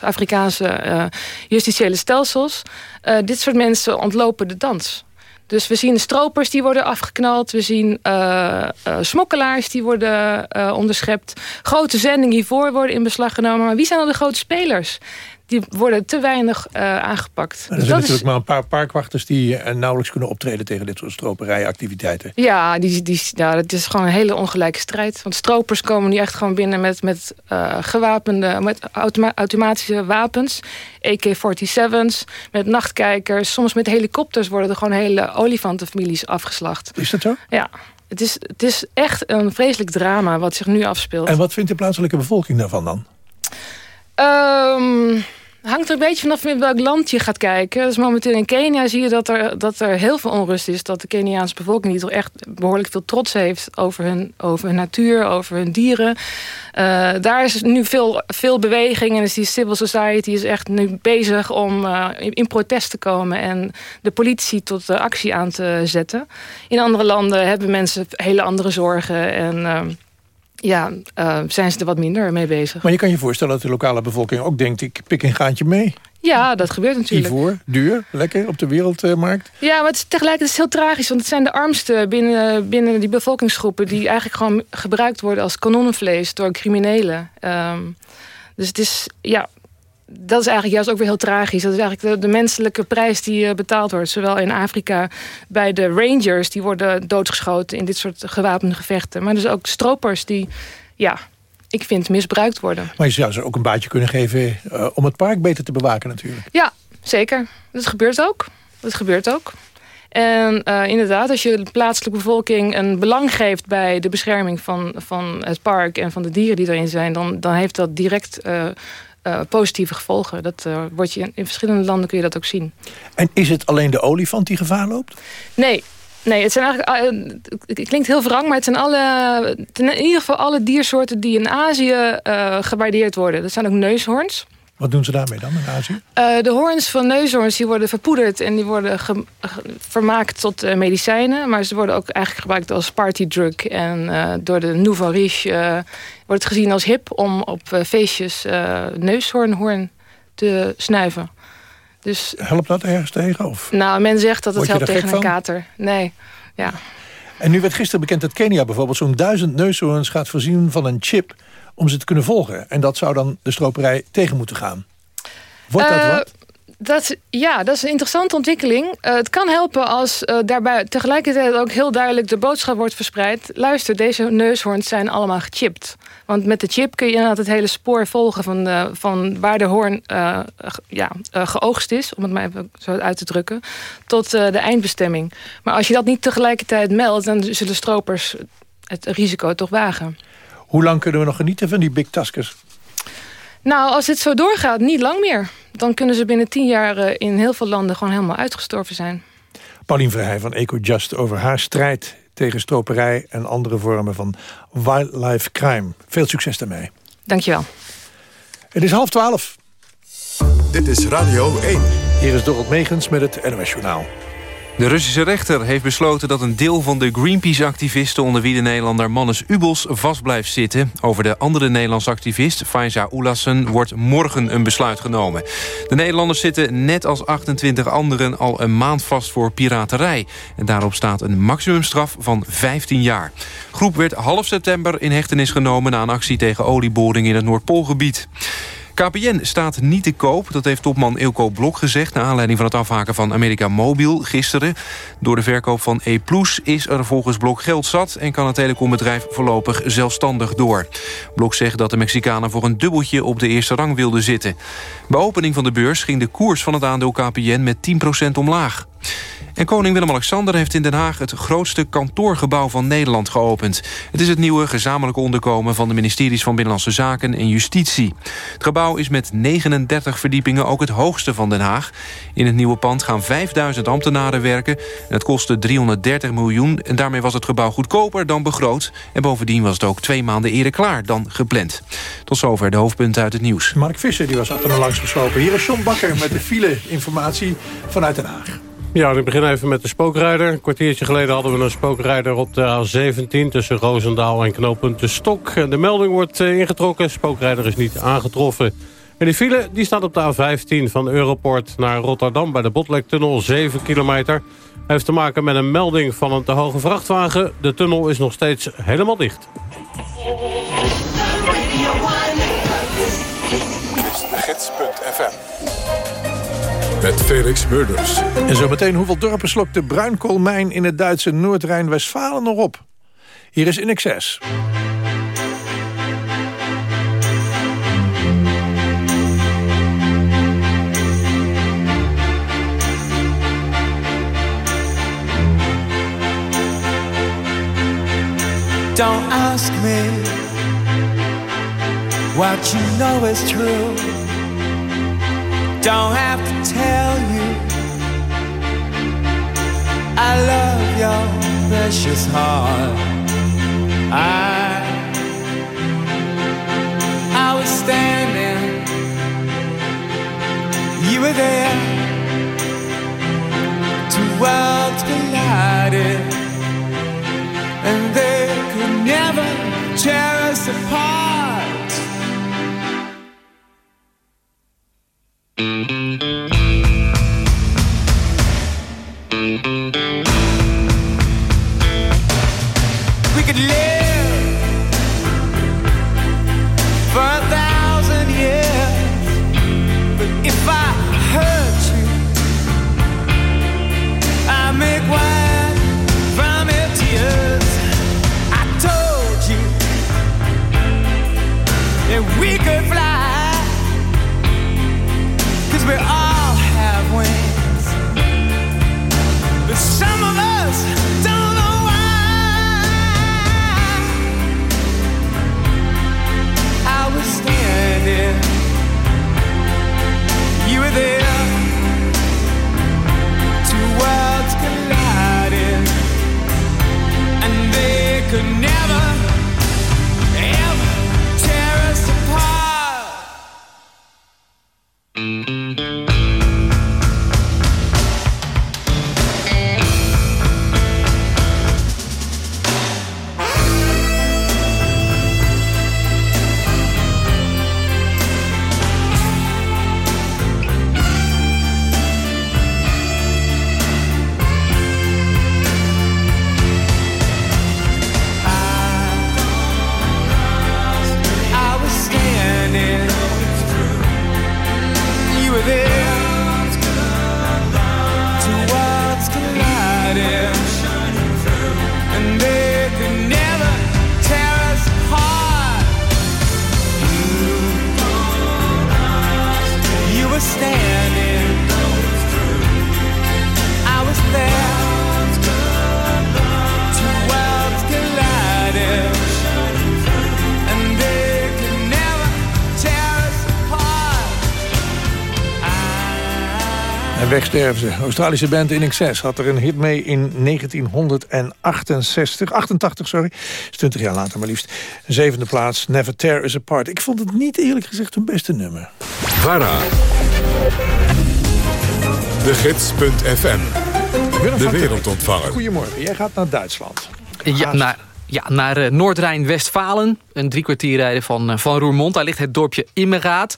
Afrikaanse eh, justitiële stelsels, eh, dit soort mensen ontlopen de dans. Dus we zien stropers die worden afgeknald. We zien eh, smokkelaars die worden onderschept. Grote zendingen hiervoor worden in beslag genomen. Maar wie zijn dan de grote spelers? Die worden te weinig eh, aangepakt. Er zijn dat natuurlijk is, maar een paar parkwachters die eh, nauwelijks kunnen optreden tegen dit soort stroperijactiviteiten. ja, die, die, ja, dat is gewoon een hele ongelijke strijd. Want stropers komen nu echt gewoon binnen met, met eh, gewapende, met automa- automatische wapens. AK-47's, met nachtkijkers. Soms met helikopters worden er gewoon hele olifantenfamilies afgeslacht. Is dat zo? Ja, het is, het is echt een vreselijk drama wat zich nu afspeelt. En wat vindt de plaatselijke bevolking daarvan dan? Ehm, hangt er een beetje vanaf in welk land je gaat kijken. Dus momenteel in Kenia zie je dat er, dat er heel veel onrust is. Dat de Keniaanse bevolking die toch echt behoorlijk veel trots heeft over hun, over hun natuur, over hun dieren. Eh, daar is nu veel, veel beweging en is die civil society is echt nu bezig om eh, in, protest te komen en de politie tot actie aan te zetten. In andere landen hebben mensen hele andere zorgen en ehm, ja, eh, zijn ze er wat minder mee bezig. Maar je kan je voorstellen dat de lokale bevolking ook denkt... ik pik een gaantje mee. Ja, dat gebeurt natuurlijk. Ivoor, duur, lekker, op de wereldmarkt. Ja, maar het is tegelijkertijd heel tragisch. Want het zijn de armsten binnen, binnen die bevolkingsgroepen... die eigenlijk gewoon gebruikt worden als kanonnenvlees door criminelen. Ehm, dus het is, ja... Dat is eigenlijk juist ook weer heel tragisch. Dat is eigenlijk de, de menselijke prijs die eh, betaald wordt. Zowel in Afrika bij de rangers... die worden doodgeschoten in dit soort gewapende gevechten. Maar dus ook stropers die, ja, ik vind misbruikt worden. Maar je zou ze ook een baatje kunnen geven... eh, om het park beter te bewaken natuurlijk. Ja, zeker. Dat gebeurt ook. Dat gebeurt ook. En eh, inderdaad, als je de plaatselijke bevolking een belang geeft bij de bescherming van, van het park en van de dieren die erin zijn, dan, dan heeft dat direct eh, positieve gevolgen. Dat eh, wordt je in, verschillende landen kun je dat ook zien. En is het alleen de olifant die gevaar loopt? Nee, nee het zijn eigenlijk. eh, het klinkt heel wrang, maar het zijn alle. in ieder geval alle diersoorten die in Azië eh, gewaardeerd worden. Dat zijn ook neushoorns. Wat doen ze daarmee dan in Azië? De hoorns van neushoorns die worden verpoederd en die worden vermaakt tot medicijnen. Maar ze worden ook eigenlijk gebruikt als partydrug. En door de nouveau riche wordt het gezien als hip om op eh, feestjes eh neushoornhoorn te snuiven. Dus Helpt dat ergens tegen? Of? nou, men zegt dat het helpt tegen een van? kater. Nee, ja. En nu werd gisteren bekend dat Kenia bijvoorbeeld... zo'n duizend neushoorns gaat voorzien van een chip om ze te kunnen volgen. En dat zou dan de stroperij tegen moeten gaan. Wordt dat Eh, wat? Ja, dat is een interessante ontwikkeling. Uh, het kan helpen als uh, daarbij tegelijkertijd ook heel duidelijk de boodschap wordt verspreid. Luister, deze neushoorns zijn allemaal gechipt. Want met de chip kun je inderdaad het hele spoor volgen van, van waar de hoorn uh, ja, geoogst is, om het maar zo uit te drukken, tot de eindbestemming. Maar als je dat niet tegelijkertijd meldt, dan zullen stropers het risico toch wagen. Hoe lang kunnen we nog genieten van die big taskers? Nou, als het zo doorgaat, niet lang meer. Dan kunnen ze binnen tien jaar eh, in heel veel landen gewoon helemaal uitgestorven zijn. Paulien Verheij van EcoJust over haar strijd tegen stroperij... en andere vormen van wildlife crime. Veel succes daarmee. Dankjewel. Het is half twaalf. Dit is Radio 1. Hier is Dorot Megens met het NOS Journaal. De Russische rechter heeft besloten dat een deel van de Greenpeace-activisten... onder wie de Nederlander Mannes Ubels vast blijft zitten. Over de andere Nederlandse activist, Faiza Oelassen... wordt morgen een besluit genomen. De Nederlanders zitten net als 28 anderen al een maand vast voor piraterij. En daarop staat een maximumstraf van 15 jaar. groep werd half september in hechtenis genomen... na een actie tegen olieboring in het Noordpoolgebied. KPN staat niet te koop, dat heeft topman Ilko Blok gezegd... naar aanleiding van het afhaken van America Mobiel gisteren. Door de verkoop van E is er volgens Blok geld zat... en kan het telecombedrijf voorlopig zelfstandig door. Blok zegt dat de Mexicanen voor een dubbeltje op de eerste rang wilden zitten. Bij opening van de beurs ging de koers van het aandeel KPN met 10% omlaag. En koning Willem-Alexander heeft in Den Haag... het grootste kantoorgebouw van Nederland geopend. Het is het nieuwe gezamenlijke onderkomen... van de ministeries van Binnenlandse Zaken en Justitie. Het gebouw is met 39 verdiepingen ook het hoogste van Den Haag. In het nieuwe pand gaan 5000 ambtenaren werken. En het kostte 330 miljoen. En daarmee was het gebouw goedkoper dan begroot. En bovendien was het ook twee maanden eerder klaar dan gepland. Tot zover de hoofdpunten uit het nieuws. Mark Visser die was achter me langs geslopen. Hier is John Bakker met de file-informatie vanuit Den Haag. Ja, ik begin even met de spookrijder. Een kwartiertje geleden hadden we een spookrijder op de A17... tussen Roosendaal en knooppunt De Stok. De melding wordt eh, ingetrokken. Spookrijder is niet aangetroffen. En die file die staat op de A15 van Europort naar Rotterdam... bij de Botlektunnel, 7 kilometer. Heeft te maken met een melding van een te hoge vrachtwagen. De tunnel is nog steeds helemaal dicht. Met Felix Murders. En zometeen hoeveel dorpen slokt de bruinkoolmijn in het Duitse Noord-Rijn-Westfalen nog op? Hier is In Excess. Don't ask me what you know is true. Don't have to tell you I love your precious heart. I I was standing, you were there. Two worlds collided, and they could never tear us apart. Ze. Australische band In Excess had er een hit mee in 1968. 88, sorry. is 20 jaar later maar liefst. Zevende plaats, Never Tear Us Apart. Ik vond het niet eerlijk gezegd hun beste nummer. VARA. De Gids.fm. De wereldontvanger. Goedemorgen, jij gaat naar Duitsland. Ja, naar, ja, naar uh, Noord-Rijn-Westfalen. Een drie kwartier rijden van, uh, van Roermond. Daar ligt het dorpje Immeraat.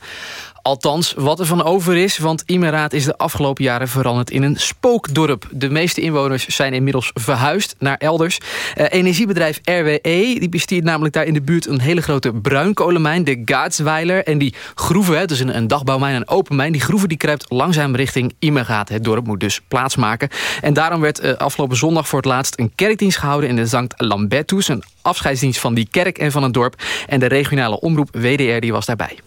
Althans, wat er van over is, want Immeraat is de afgelopen jaren veranderd in een spookdorp. De meeste inwoners zijn inmiddels verhuisd naar elders. Uh, energiebedrijf RWE die bestiert namelijk daar in de buurt een hele grote bruinkolenmijn, de Gaatsweiler. En die groeven, dus een, een dagbouwmijn, een open mijn, die groeven die kruipt langzaam richting Immeraat. Het dorp moet dus plaatsmaken. En daarom werd uh, afgelopen zondag voor het laatst een kerkdienst gehouden in de Sankt Lambertus. Een afscheidsdienst van die kerk en van het dorp. En de regionale omroep WDR die was daarbij.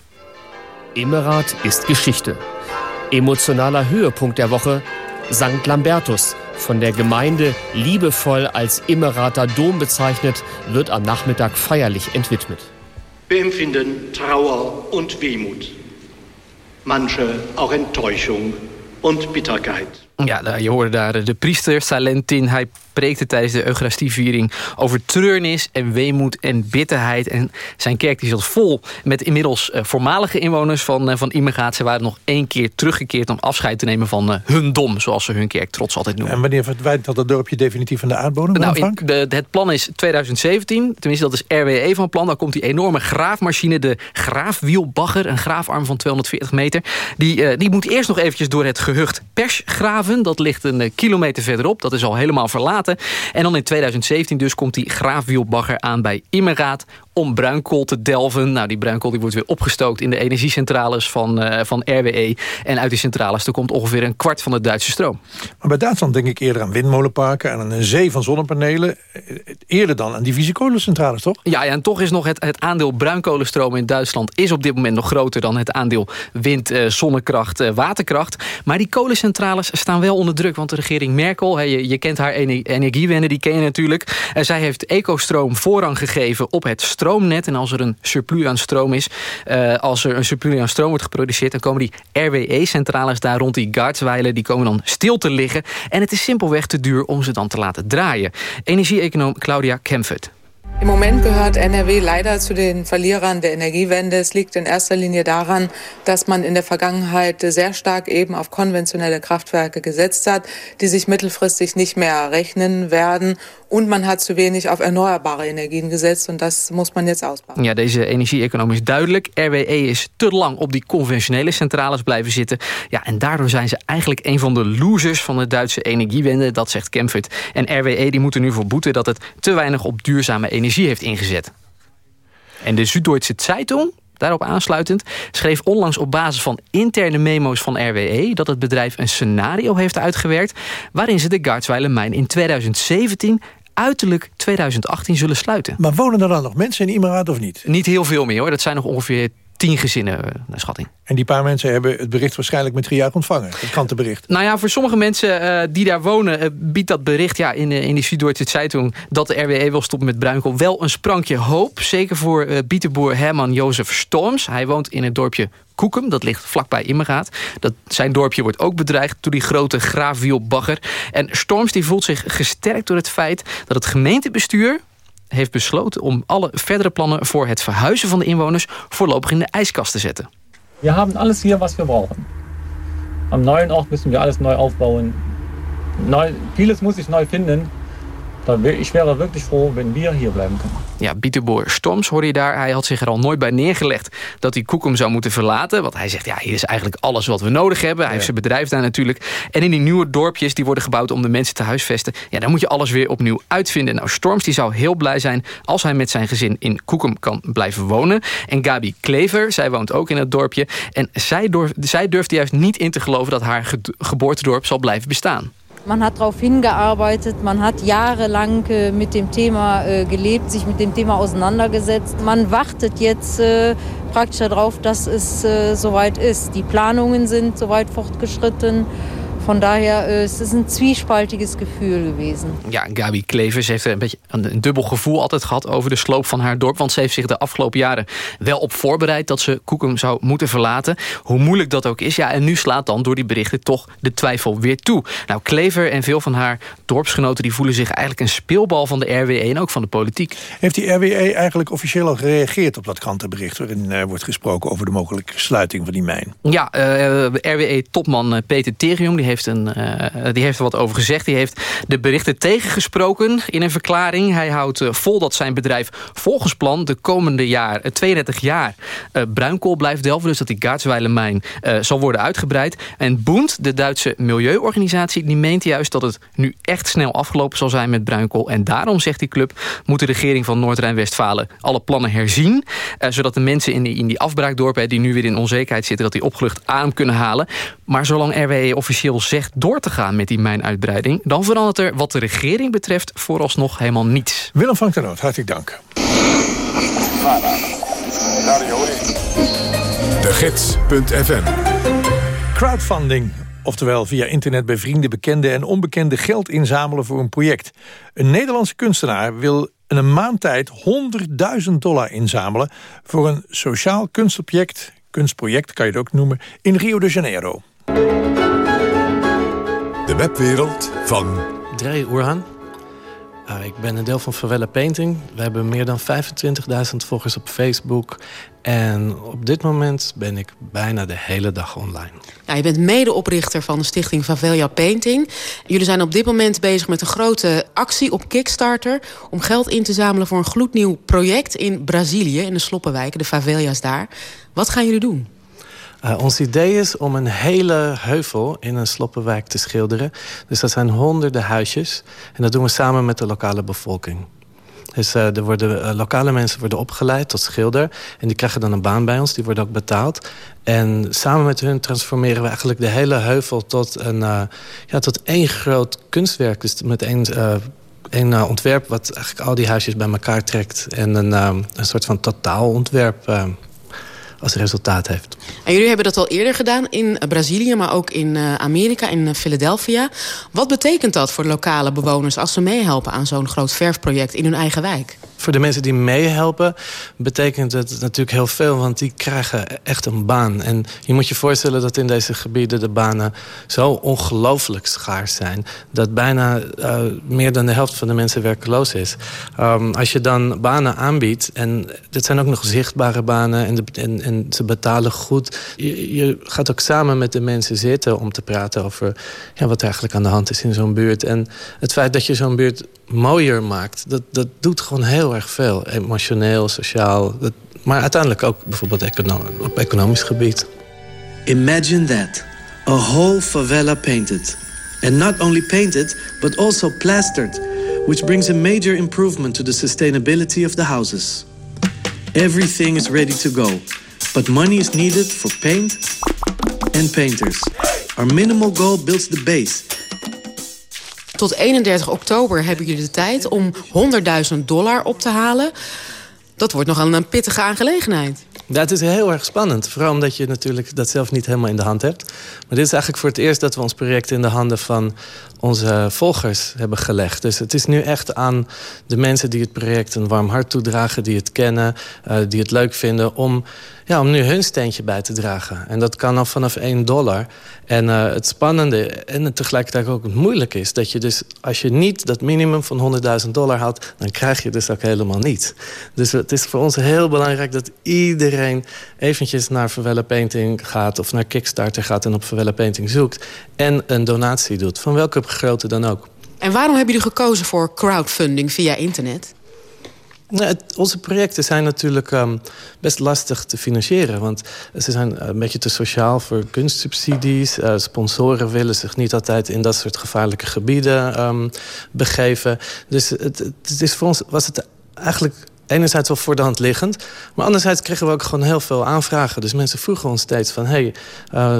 Immerath ist Geschichte. Emotionaler Höhepunkt der Woche St. Lambertus, von der Gemeinde liebevoll als Immerather Dom bezeichnet, wird am Nachmittag feierlich entwidmet. Wir empfinden Trauer und Wehmut, manche auch Enttäuschung und Bitterkeit. Ja, je hoorde daar de priester Salentin. Hij preekte tijdens de Eucharistieviering over treurnis en weemoed en bitterheid. En zijn kerk die zat vol met inmiddels uh, voormalige inwoners van, uh, van Immigraat. Ze waren nog één keer teruggekeerd om afscheid te nemen van uh, hun dom, zoals ze hun kerk trots altijd noemen. En wanneer verdwijnt dat het dorpje definitief van de aardbodem, nou? De, het plan is 2017, tenminste dat is RWE van plan. Dan komt die enorme graafmachine, de graafwielbagger, een graafarm van 240 meter. Die, die moet eerst nog eventjes door het gehucht Persgraven. Dat ligt een kilometer verderop, dat is al helemaal verlaten. En dan in 2017 dus komt die graafwielbagger aan bij Immeraat om bruinkool te delven. Nou, die bruinkool die wordt weer opgestookt in de energiecentrales van, uh, van RWE. En uit die centrales er komt ongeveer een kwart van de Duitse stroom. Maar bij Duitsland denk ik eerder aan windmolenparken... en aan een zee van zonnepanelen. Eerder dan aan divisiekolencentrales, toch? Ja, ja en toch is nog het, het aandeel bruinkolenstroom in Duitsland... is op dit moment nog groter dan het aandeel wind, uh, zonnekracht, uh, waterkracht. Maar die kolencentrales staan wel onder druk. Want de regering Merkel, he, je, je kent haar energiewende, die ken je natuurlijk. zij heeft ecostroom voorrang gegeven op het stroomnet. En als er een surplus aan stroom is, uh, als er een surplus aan stroom wordt geproduceerd... dan komen die RWE-centrales daar rond die Gaardsweilen... die komen dan stil te liggen. En het is simpelweg te duur om ze dan te laten draaien. Energie-econoom Claudia Kempfert. Im Moment gehört NRW leider zu den Verlierern der Energiewende. Es liegt in erster Linie daran, dass man in der Vergangenheit sehr stark eben auf konventionelle Kraftwerke gesetzt hat, die sich mittelfristig nicht mehr rechnen werden. Und man hat zu wenig auf erneuerbare Energien gesetzt und das muss man jetzt ausbauen. Ja, deze energie-econoom is duidelijk. RWE is te lang op die conventionele centrales blijven zitten. Ja, en daardoor zijn ze eigenlijk een van de losers van de Duitse energiewende. Dat zegt Kempfert. En RWE die moet er nu voor boeten dat het te weinig op duurzame energie heeft ingezet. En de Süddeutsche Zeitung, daarop aansluitend, schreef onlangs op basis van interne memo's van RWE... dat het bedrijf een scenario heeft uitgewerkt... waarin ze de Gaardsweiler mijn in 2017 uiterlijk 2018 zullen sluiten. Maar wonen er dan nog mensen in Imeraat of niet? Niet heel veel meer hoor. Dat zijn nog ongeveer tien gezinnen, naar schatting. En die paar mensen hebben het bericht waarschijnlijk met gejuich ontvangen. Het krantenbericht. Nou ja, voor sommige mensen uh, die daar wonen... Uh, biedt dat bericht ja, in, in die Süddeutsche Zeitung... dat de RWE wil stoppen met bruinkool... wel een sprankje hoop. Zeker voor uh, bietenboer Herman Jozef Storms. Hij woont in het dorpje Koekum, dat ligt vlakbij Immeraat. Dat, zijn dorpje wordt ook bedreigd door die grote graafwielbagger. En Storms die voelt zich gesterkt door het feit... dat het gemeentebestuur heeft besloten om alle verdere plannen voor het verhuizen van de inwoners voorlopig in de ijskast te zetten. We hebben alles hier wat we brauchen. Am neuen Ort müssen wir alles neu aufbauen. Neu, vieles muss ich neu finden. Ich wäre wirklich froh, wenn wir hier bleiben können. Ja, Bieterboer Storms hoorde je daar. Hij had zich er al nooit bij neergelegd dat hij Koekum zou moeten verlaten. Want hij zegt, ja, hier is eigenlijk alles wat we nodig hebben. Hij ja. heeft zijn bedrijf daar natuurlijk. En in die nieuwe dorpjes, die worden gebouwd om de mensen te huisvesten. Ja, dan moet je alles weer opnieuw uitvinden. Nou, Storms die zou heel blij zijn als hij met zijn gezin in Koekum kan blijven wonen. En Gabi Klever, zij woont ook in het dorpje. En zij, durf, zij durft juist niet in te geloven dat haar ge geboortedorp zal blijven bestaan. Man hat darauf hingearbeitet, man hat jahrelang äh, mit dem Thema äh, gelebt, sich mit dem Thema auseinandergesetzt. Man wartet jetzt äh, praktisch darauf, dass es soweit ist. Die Planungen sind soweit fortgeschritten. Von daher äh, es ist ein zwiespaltiges Gefühl gewesen. Ja, Gabi Klevers heeft een beetje een, een dubbel gevoel altijd gehad over de sloop van haar dorp. Want ze heeft zich de afgelopen jaren wel op voorbereid dat ze Koekum zou moeten verlaten. Hoe moeilijk dat ook is. Ja, en nu slaat dan door die berichten toch de twijfel weer toe. Nou, Klever en veel van haar dorpsgenoten die voelen zich eigenlijk een speelbal van de RWE en ook van de politiek. Heeft die RWE eigenlijk officieel al gereageerd op dat krantenbericht... waarin uh, wordt gesproken over de mogelijke sluiting van die mijn? Ja, uh, RWE-topman eh, Peter Terium die heeft, een, uh, die heeft er wat over gezegd. Die heeft de berichten tegengesproken in een verklaring. Hij houdt vol dat zijn bedrijf volgens plan de komende jaar, 32 jaar bruinkool blijft delven. Dus dat die Gaatsweilermijn zal worden uitgebreid. En Bund, de Duitse milieuorganisatie, die meent juist dat het nu echt snel afgelopen zal zijn met bruinkool. En daarom, zegt die club, moet de regering van Noord-Rijn-Westfalen alle plannen herzien. Zodat de mensen in die, in die afbraakdorpen die nu weer in onzekerheid zitten... dat die opgelucht adem kunnen halen. Maar zolang RWE officieel zegt door te gaan met die mijnuitbreiding... dan verandert er wat de regering betreft vooralsnog helemaal niets. Willem van der Noot, hartelijk dank. De Gids.fm Crowdfunding Oftewel via internet bij vrienden, bekenden en onbekenden geld inzamelen voor een project. Een Nederlandse kunstenaar wil in een maand tijd 100.000 dollar inzamelen... voor een sociaal kunstobject, kunstproject kan je het ook noemen, in Rio de Janeiro. De webwereld van... Dre Oerhan. Uh, ik ben een deel van Favela Painting. We hebben meer dan 25.000 volgers op Facebook. En op dit moment ben ik bijna de hele dag online. Ja, je bent medeoprichter van de stichting Favela Painting. Jullie zijn op dit moment bezig met een grote actie op Kickstarter... om geld in te zamelen voor een gloednieuw project in Brazilië... in de sloppenwijken, de favelas daar. Wat gaan jullie doen? Uh, ons idee is om een hele heuvel in een sloppenwijk te schilderen. Dus dat zijn honderden huisjes. En dat doen we samen met de lokale bevolking. Dus uh, er worden, uh, lokale mensen worden opgeleid tot schilder. En die krijgen dan een baan bij ons. Die worden ook betaald. En samen met hun transformeren we eigenlijk de hele heuvel tot, een, ja, tot één groot kunstwerk. Dus met één, één ontwerp wat eigenlijk al die huisjes bij elkaar trekt. En een, een soort van totaalontwerp als resultaat heeft. En jullie hebben dat al eerder gedaan in Brazilië, maar ook in Amerika, in Philadelphia. Wat betekent dat voor lokale bewoners als ze meehelpen aan zo'n groot verfproject in hun eigen wijk? Voor de mensen die meehelpen betekent het natuurlijk heel veel... want die krijgen echt een baan. En je moet je voorstellen dat in deze gebieden de banen zo ongelooflijk schaars zijn... dat bijna uh, meer dan de helft van de mensen werkloos is. Um, als je dan banen aanbiedt, en dit zijn ook nog zichtbare banen... en ze betalen goed, je, je, gaat ook samen met de mensen zitten... om te praten over ja, wat er eigenlijk aan de hand is in zo'n buurt. En het feit dat je zo'n buurt mooier maakt, dat, dat doet gewoon heel erg veel. Emotioneel, sociaal. Dat, maar uiteindelijk ook bijvoorbeeld op economisch gebied. Imagine that. A whole favela painted. And not only painted, but also plastered. Which brings a major improvement to the sustainability of the houses. Everything is ready to go. But money is needed for paint and painters. Our minimal goal builds the base tot 31 oktober hebben jullie de tijd om 100.000 dollar op te halen. Dat wordt nogal een pittige aangelegenheid. Het is heel erg spannend. Vooral omdat je natuurlijk dat zelf niet helemaal in de hand hebt. Maar dit is eigenlijk voor het eerst dat we ons project in de handen van onze volgers hebben gelegd. Dus het is nu echt aan de mensen die het project een warm hart toedragen... die het kennen, uh, die het leuk vinden... om, ja, om nu hun steentje bij te dragen. En dat kan al vanaf 1 dollar. En uh, het spannende en tegelijkertijd ook het moeilijke is... dat je dus, als je niet dat minimum van 100.000 dollar had... dan krijg je dus ook helemaal niet. Dus het is voor ons heel belangrijk dat iedereen... eventjes naar Favela Painting gaat of naar Kickstarter gaat... en op Favela Painting zoekt en een donatie doet. Van welke grootte dan ook. En waarom hebben jullie gekozen voor crowdfunding via internet? Nou, het, onze projecten zijn natuurlijk um, best lastig te financieren. Want ze zijn een beetje te sociaal voor kunstsubsidies. Uh, sponsoren willen zich niet altijd in dat soort gevaarlijke gebieden um, begeven. Dus het, het is voor ons was het eigenlijk enerzijds wel voor de hand liggend. Maar anderzijds kregen we ook gewoon heel veel aanvragen. Dus mensen vroegen ons steeds van... hey, uh,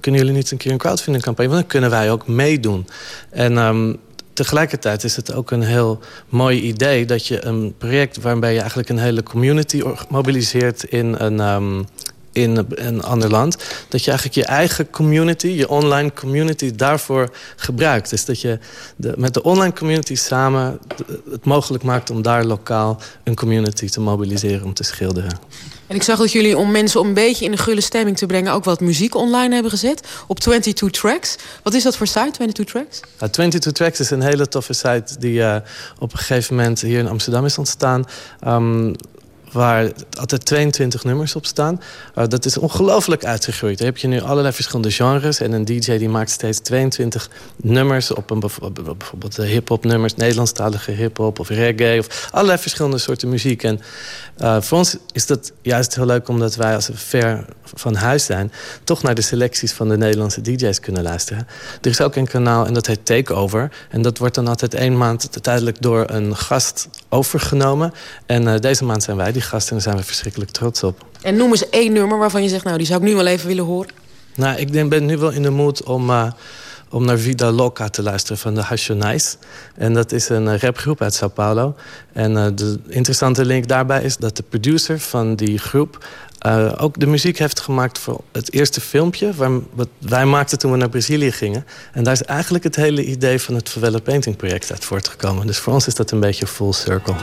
kunnen jullie niet een keer een crowdfunding campagne? Want dan kunnen wij ook meedoen. En um, tegelijkertijd is het ook een heel mooi idee... dat je een project waarbij je eigenlijk een hele community mobiliseert... in een, um, in een ander land... dat je eigenlijk je eigen community, je online community... daarvoor gebruikt. Dus dat je de, met de online community samen het mogelijk maakt... om daar lokaal een community te mobiliseren om te schilderen. En ik zag dat jullie om mensen een beetje in de gulle stemming te brengen... ook wat muziek online hebben gezet op 22 Tracks. Wat is dat voor site, 22 Tracks? Uh, 22 Tracks is een hele toffe site die uh, op een gegeven moment hier in Amsterdam is ontstaan. Um, waar altijd 22 nummers op staan. Uh, dat is ongelooflijk uitgegroeid. Daar heb je nu allerlei verschillende genres. En een DJ die maakt steeds 22 nummers op een bijvoorbeeld hip-hop nummers, Nederlandstalige hip-hop of reggae of allerlei verschillende soorten muziek. En uh, voor ons is dat juist heel leuk omdat wij als we ver van huis zijn, toch naar de selecties van de Nederlandse DJ's kunnen luisteren. Er is ook een kanaal en dat heet Takeover. En dat wordt dan altijd één maand tijdelijk door een gast overgenomen. En uh, deze maand zijn wij die gast en daar zijn we verschrikkelijk trots op. En noem eens één nummer waarvan je zegt, nou die zou ik nu wel even willen horen. Nou, ik ben nu wel in de mood om... Uh, om naar Vida Loca te luisteren van de Hashonais. En dat is een rapgroep uit Sao Paulo. En uh, de interessante link daarbij is dat de producer van die groep... Uh, ook de muziek heeft gemaakt voor het eerste filmpje... Waar, wat wij maakten toen we naar Brazilië gingen. En daar is eigenlijk het hele idee van het Favela Painting project uit voortgekomen. Dus voor ons is dat een beetje full circle.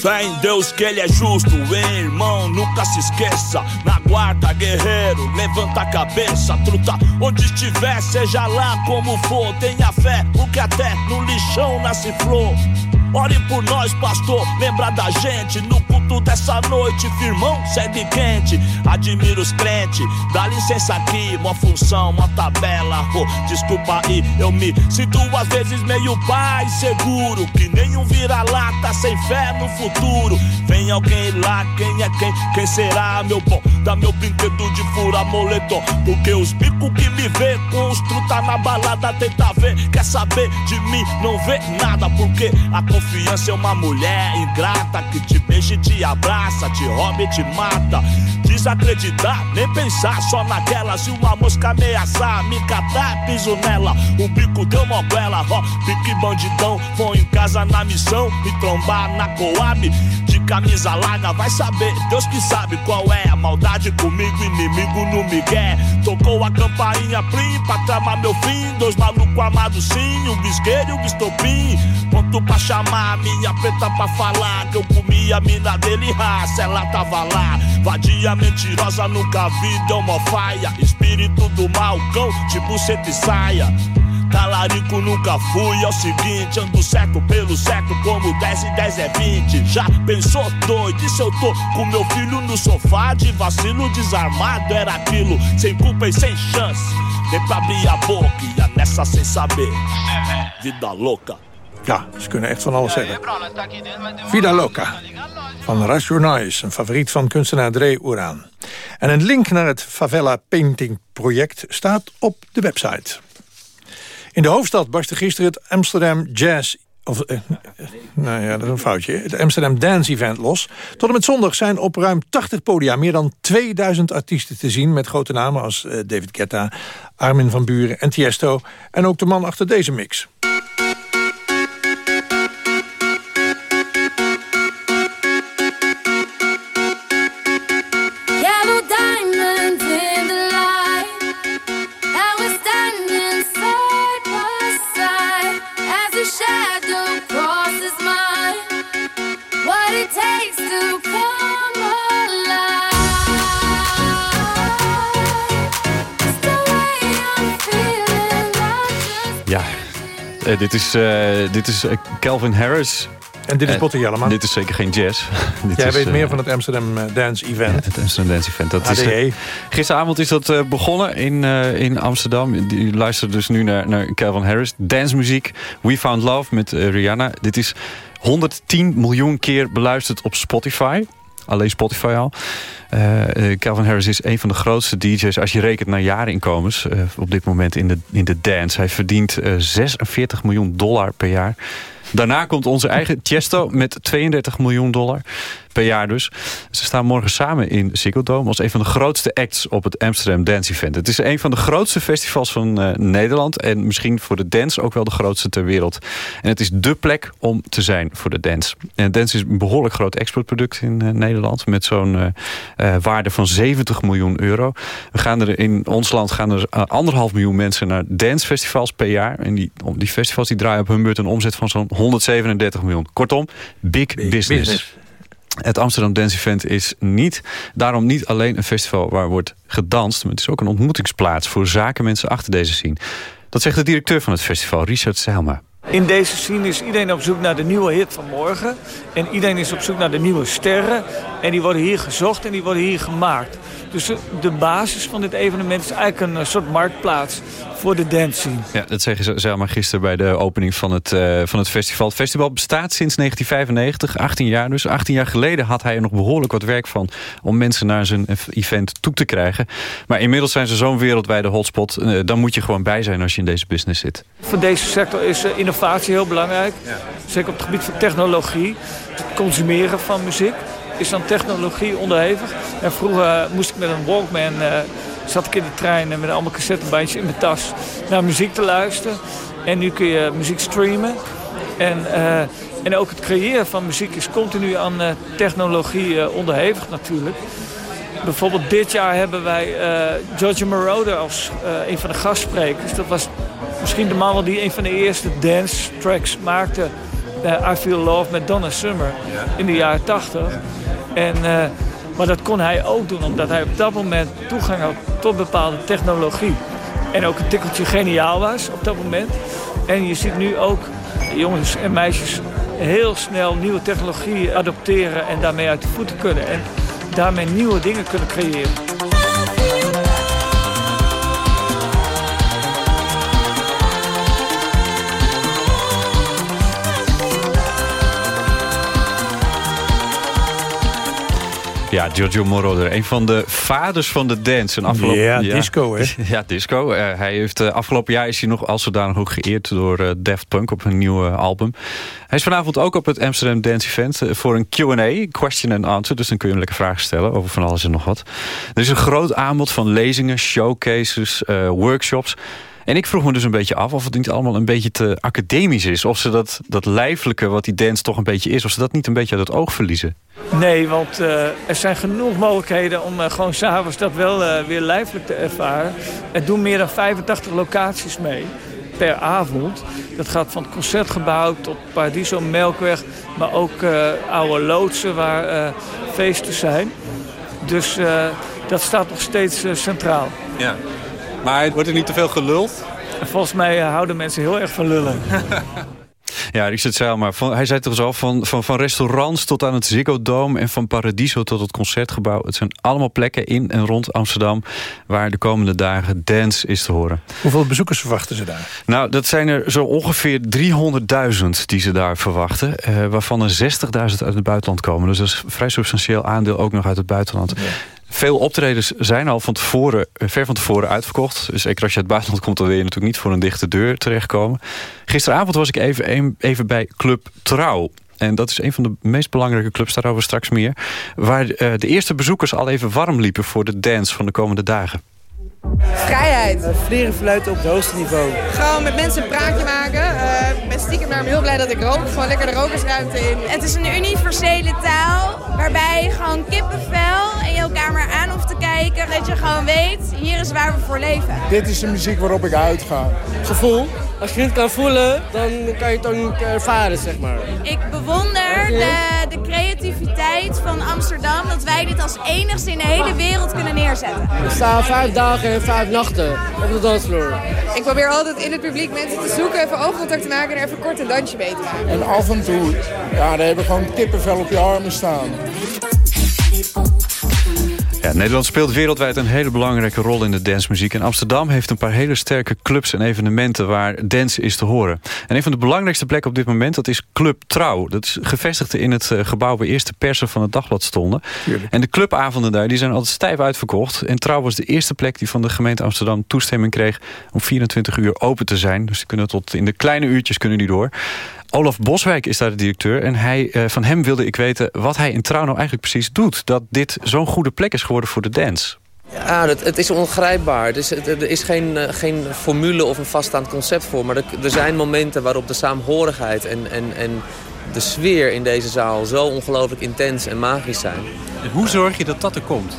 Fé Deus que ele é justo, irmão, nunca se esqueça. Na guarda, guerreiro, levanta a cabeça, truta. Onde estiver, seja lá como for, tenha fé, porque até no lixão nasce flor. Ore por nós, pastor, lembra da gente no culto dessa noite, firmão, segue quente. Admiro os crentes, dá licença aqui, uma função, uma tabela. Oh, desculpa aí, eu me sinto às vezes meio pai seguro, que nenhum vira-lata sem fé no futuro. Vem alguém lá, quem é quem? Quem será, meu bom? Dá meu brinquedo de fura moletom, porque os bicos que me vê com os truta na balada tenta ver, quer saber de mim, não vê nada, porque a confiança é uma mulher ingrata que te beija e te abraça, te rouba e te mata. Desacreditar, nem pensar só naquela. Se uma mosca ameaçar, me catar, piso nela. O bico deu moguela, ó, pique bandidão. Foi em casa na missão, me trombar na Coab. De camisa larga, vai saber, Deus que sabe qual é a maldade comigo, inimigo no Miguel. Tocou a campainha plim pra tramar meu fim. Dois malucos amados sim, um bisqueiro e um bistopim. Ponto pra chamar minha preta pra falar que eu comi a mina dele, raça, ela tava lá. Vadia mentirosa, nunca vi, deu uma faia. Espírito do mal, cão, de buceta e saia. Talarico nunca fui, é o seguinte Ando certo pelo certo, como 10 e 10 é 20 Já pensou doido, e se eu tô com meu filho no sofá De vacilo desarmado, era aquilo Sem culpa e sem chance Nem pra abrir a boca, ia nessa sem saber Vida louca Ja, ze kunnen echt van alles zeggen. Vida Loca van Rationais, een favoriet van kunstenaar Dre Oeraan. En een link naar het Favela Painting project staat op de website. In de hoofdstad barstte gisteren het Amsterdam Jazz... Of, eh, nou ja, dat is een foutje. Het Amsterdam Dance Event los. Tot en met zondag zijn op ruim 80 podia... meer dan 2000 artiesten te zien... met grote namen als uh, David Guetta, Armin van Buren en Tiesto... en ook de man achter deze mix. Eh, dit is, eh, dit is eh, Calvin Harris. En dit is Botte Jellema. Dit is zeker geen jazz. dit Jij is, weet meer van het Amsterdam Dance Event. het Amsterdam Dance Event. Dat is, ADE. eh, gisteravond is dat begonnen in, in Amsterdam. U luistert dus nu naar, naar Calvin Harris. Dancemuziek. We Found Love met Rihanna. Dit is 110 miljoen keer beluisterd op Spotify. Alleen Spotify al. Eh, Calvin Harris is een van de grootste DJ's... als je rekent naar jaarinkomens eh, op dit moment in de, in de dance. Hij verdient eh, 46 miljoen dollar per jaar. Daarna komt onze eigen Tiesto met 32 miljoen dollar per jaar dus. Ze staan morgen samen in Ziggo Dome als een van de grootste acts op het Amsterdam Dance Event. Het is een van de grootste festivals van eh, Nederland en misschien voor de dance ook wel de grootste ter wereld. En het is dé plek om te zijn voor de dance. En dance is een behoorlijk groot exportproduct in eh, Nederland met zo'n Uh, waarde van 70 miljoen euro. We gaan er in ons land gaan er anderhalf miljoen mensen naar dancefestivals per jaar. En die, die festivals die draaien op hun beurt een omzet van zo'n 137 miljoen. Kortom, big, big business. business. Het Amsterdam Dance Event is niet, daarom niet alleen een festival waar wordt gedanst... maar het is ook een ontmoetingsplaats voor zakenmensen achter deze scene. Dat zegt de directeur van het festival, Richard Selma. In deze scene is iedereen op zoek naar de nieuwe hit van morgen. En iedereen is op zoek naar de nieuwe sterren. En die worden hier gezocht en die worden hier gemaakt. Dus de basis van dit evenement is eigenlijk een soort marktplaats voor de dance scene. Ja, dat zeggen ze zelf maar gisteren bij de opening van het, uh, van het festival. Het festival bestaat sinds 1995, 18 jaar dus. 18 jaar geleden had hij er nog behoorlijk wat werk van... om mensen naar zijn event toe te krijgen. Maar inmiddels zijn ze zo'n wereldwijde hotspot. Uh, dan moet je gewoon bij zijn als je in deze business zit. Voor deze sector is uh, innovatie heel belangrijk. Ja. Zeker op het gebied van technologie. Het consumeren van muziek is dan technologie onderhevig. En vroeger moest ik met een Walkman... Uh, zat ik in de trein met allemaal cassettebandjes in mijn tas... naar muziek te luisteren. En nu kun je muziek streamen. En, uh, en ook het creëren van muziek is continu aan uh, technologie onderhevig natuurlijk. Bijvoorbeeld dit jaar hebben wij George Moroder als een van de gastsprekers. Dat was misschien de man die een van de eerste dance tracks maakte... I Feel Love met Donna Summer in de jaren 80. En, uh, maar dat kon hij ook doen, omdat hij op dat moment toegang had tot bepaalde technologie. En ook een tikkeltje geniaal was op dat moment. En je ziet nu ook jongens en meisjes heel snel nieuwe technologie adopteren en daarmee uit de voeten kunnen. En daarmee nieuwe dingen kunnen creëren. Ja, Giorgio Moroder, een van de vaders van de dance. En afgelopen, ja, disco hè? Ja, disco. Uh, hij heeft uh, afgelopen jaar is hij nog als zodanig ook geëerd door uh, Daft Punk op een nieuw album. Hij is vanavond ook op het Amsterdam Dance Event voor een Q&A, question and answer. Dus dan kun je hem lekker vragen stellen over van alles en nog wat. Er is een groot aanbod van lezingen, showcases, workshops. En ik vroeg me dus een beetje af of het niet allemaal een beetje te academisch is. Of ze dat, dat lijfelijke wat die dance toch een beetje is... of ze dat niet een beetje uit het oog verliezen. Nee, want uh, er zijn genoeg mogelijkheden om uh, gewoon s'avonds dat wel uh, weer lijfelijk te ervaren. Er doen meer dan 85 locaties mee per avond. Dat gaat van het Concertgebouw tot Paradiso, Melkweg... maar ook oude loodsen waar feesten zijn. Dus dat staat nog steeds centraal. Ja. Maar wordt er niet te veel geluld? Volgens mij houden mensen heel erg van lullen. Ja, Richard Zijlma, van, hij zei toch zo, van, van, van restaurants tot aan het Ziggo Dome... en van Paradiso tot het Concertgebouw. Het zijn allemaal plekken in en rond Amsterdam... waar de komende dagen dance is te horen. Hoeveel bezoekers verwachten ze daar? Nou, dat zijn er zo ongeveer 300.000 die ze daar verwachten. Uh, waarvan er 60.000 uit het buitenland komen. Dus dat is een vrij substantieel aandeel ook nog uit het buitenland. Ja. Veel optredens zijn al van tevoren, eh, ver van tevoren uitverkocht. Dus zeker als je uit het buitenland komt... dan wil je natuurlijk niet voor een dichte deur terechtkomen. Gisteravond was ik even, even bij Club Trouw. En dat is een van de meest belangrijke clubs, daarover straks meer. Waar de eerste bezoekers al even warm liepen voor de dance van de komende dagen. Vrijheid. Uh, vliegen fluiten op het hoogste niveau. Gewoon met mensen een praatje maken. Uh, ik ben stiekem daarom heel blij dat ik rook. Gewoon lekker de rokersruimte in. Het is een universele taal waarbij je gewoon kippenvel en jouw kamer aan hoeft te kijken. Dat je gewoon weet, hier is waar we voor leven. Dit is de muziek waarop ik uitga. Gevoel. Als je het kan voelen, dan kan je het ook niet ervaren, zeg maar. Ik bewonder de, de creativiteit van Amsterdam. Dat wij dit als enigste in de hele wereld kunnen neerzetten. We staan vijf dagen en vijf nachten op de dansvloer. Ik probeer altijd in het publiek mensen te zoeken, even oogcontact te maken en even kort een dansje mee te maken. En af en toe, ja, daar hebben gewoon kippenvel op je armen staan. Ja, Nederland speelt wereldwijd een hele belangrijke rol in de dancemuziek. En Amsterdam heeft een paar hele sterke clubs en evenementen waar dance is te horen. En een van de belangrijkste plekken op dit moment, dat is Club Trouw. Dat is gevestigd in het eh, gebouw waar eerst de persen van het dagblad stonden. En de clubavonden daar, die zijn altijd stijf uitverkocht. En Trouw was de eerste plek die van de gemeente Amsterdam toestemming kreeg om 24 uur open te zijn. Dus die kunnen tot in de kleine uurtjes kunnen die door. Olaf Boswijk is daar de directeur. En hij, uh, van hem wilde ik weten wat hij in Trouw nou eigenlijk precies doet. Dat dit zo'n goede plek is geworden voor de dance. Ja, het, het is ongrijpbaar. Dus er is geen, uh, geen formule of een vaststaand concept voor. Maar er, er, zijn momenten waarop de saamhorigheid en, en, en de sfeer in deze zaal zo ongelooflijk intens en magisch zijn. En hoe zorg je dat dat er komt?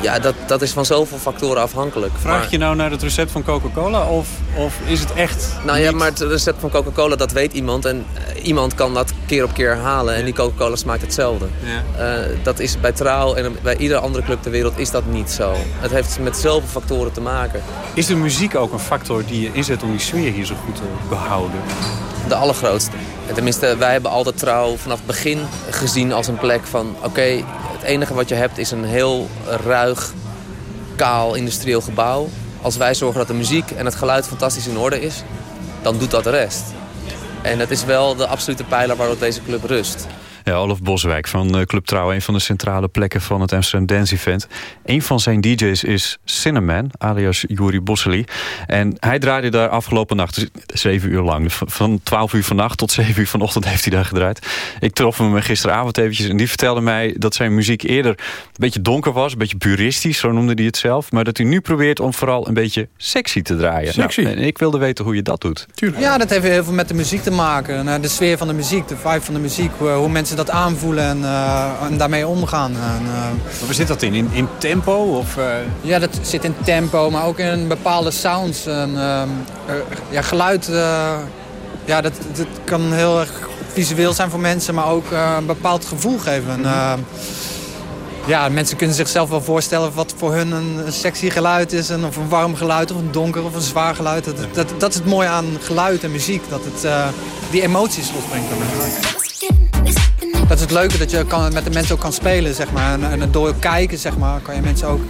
Ja, dat, dat is van zoveel factoren afhankelijk. Vraag Maar- je nou naar het recept van Coca-Cola of, of is het echt Nou ja, maar het recept van Coca-Cola, dat weet iemand. En eh, iemand kan dat keer op keer herhalen. En die Coca-Cola smaakt hetzelfde. Eh, dat is bij Trouw en bij iedere andere club ter wereld is dat niet zo. Het heeft met zoveel factoren te maken. Is de muziek ook een factor die je inzet om die sfeer hier zo goed te behouden? De allergrootste. En tenminste, wij hebben altijd Trouw vanaf het begin gezien als een plek van... oké, het enige wat je hebt is een heel ruig, kaal industrieel gebouw. Als wij zorgen dat de muziek en het geluid fantastisch in orde is... dan doet dat de rest. En het is wel de absolute pijler waarop deze club rust. Ja, Olaf Boswijk van eh, Club Trouw, een van de centrale plekken van het Amsterdam Dance Event. Een van zijn DJ's is Cinnamon, alias Juri Bosseli. En hij draaide daar afgelopen nacht, dus zeven uur lang. Van 12 uur vannacht tot 7 uur vanochtend heeft hij daar gedraaid. Ik trof hem gisteravond eventjes en die vertelde mij dat zijn muziek eerder een beetje donker was, een beetje puristisch, zo noemde hij het zelf. Maar dat hij nu probeert om vooral een beetje sexy te draaien. Sexy. Nou, en ik wilde weten hoe je dat doet. Ja, dat heeft heel veel met de muziek te maken. Eh, De sfeer van de muziek, de vibe van de muziek. Hoe hoe mensen dat aanvoelen en, eh, en daarmee omgaan. En, eh, Waar zit dat in? In, in tempo? Of, eh, ja, dat zit in tempo, maar ook in bepaalde sounds. En, ehm, eh, ja, geluid, eh, ja, dat, dat kan heel erg visueel zijn voor mensen, maar ook eh, een bepaald gevoel geven. En, eh, ja, mensen kunnen zichzelf wel voorstellen wat voor hun een, sexy geluid is. En of een warm geluid, of een donker, of een zwaar geluid. Dat, dat, dat is het mooie aan geluid en muziek. Dat het eh, die emoties losbrengt. Dat is het leuke, dat je kan, met de mensen ook kan spelen, zeg maar. En, en door kijken, zeg maar, kan je mensen ook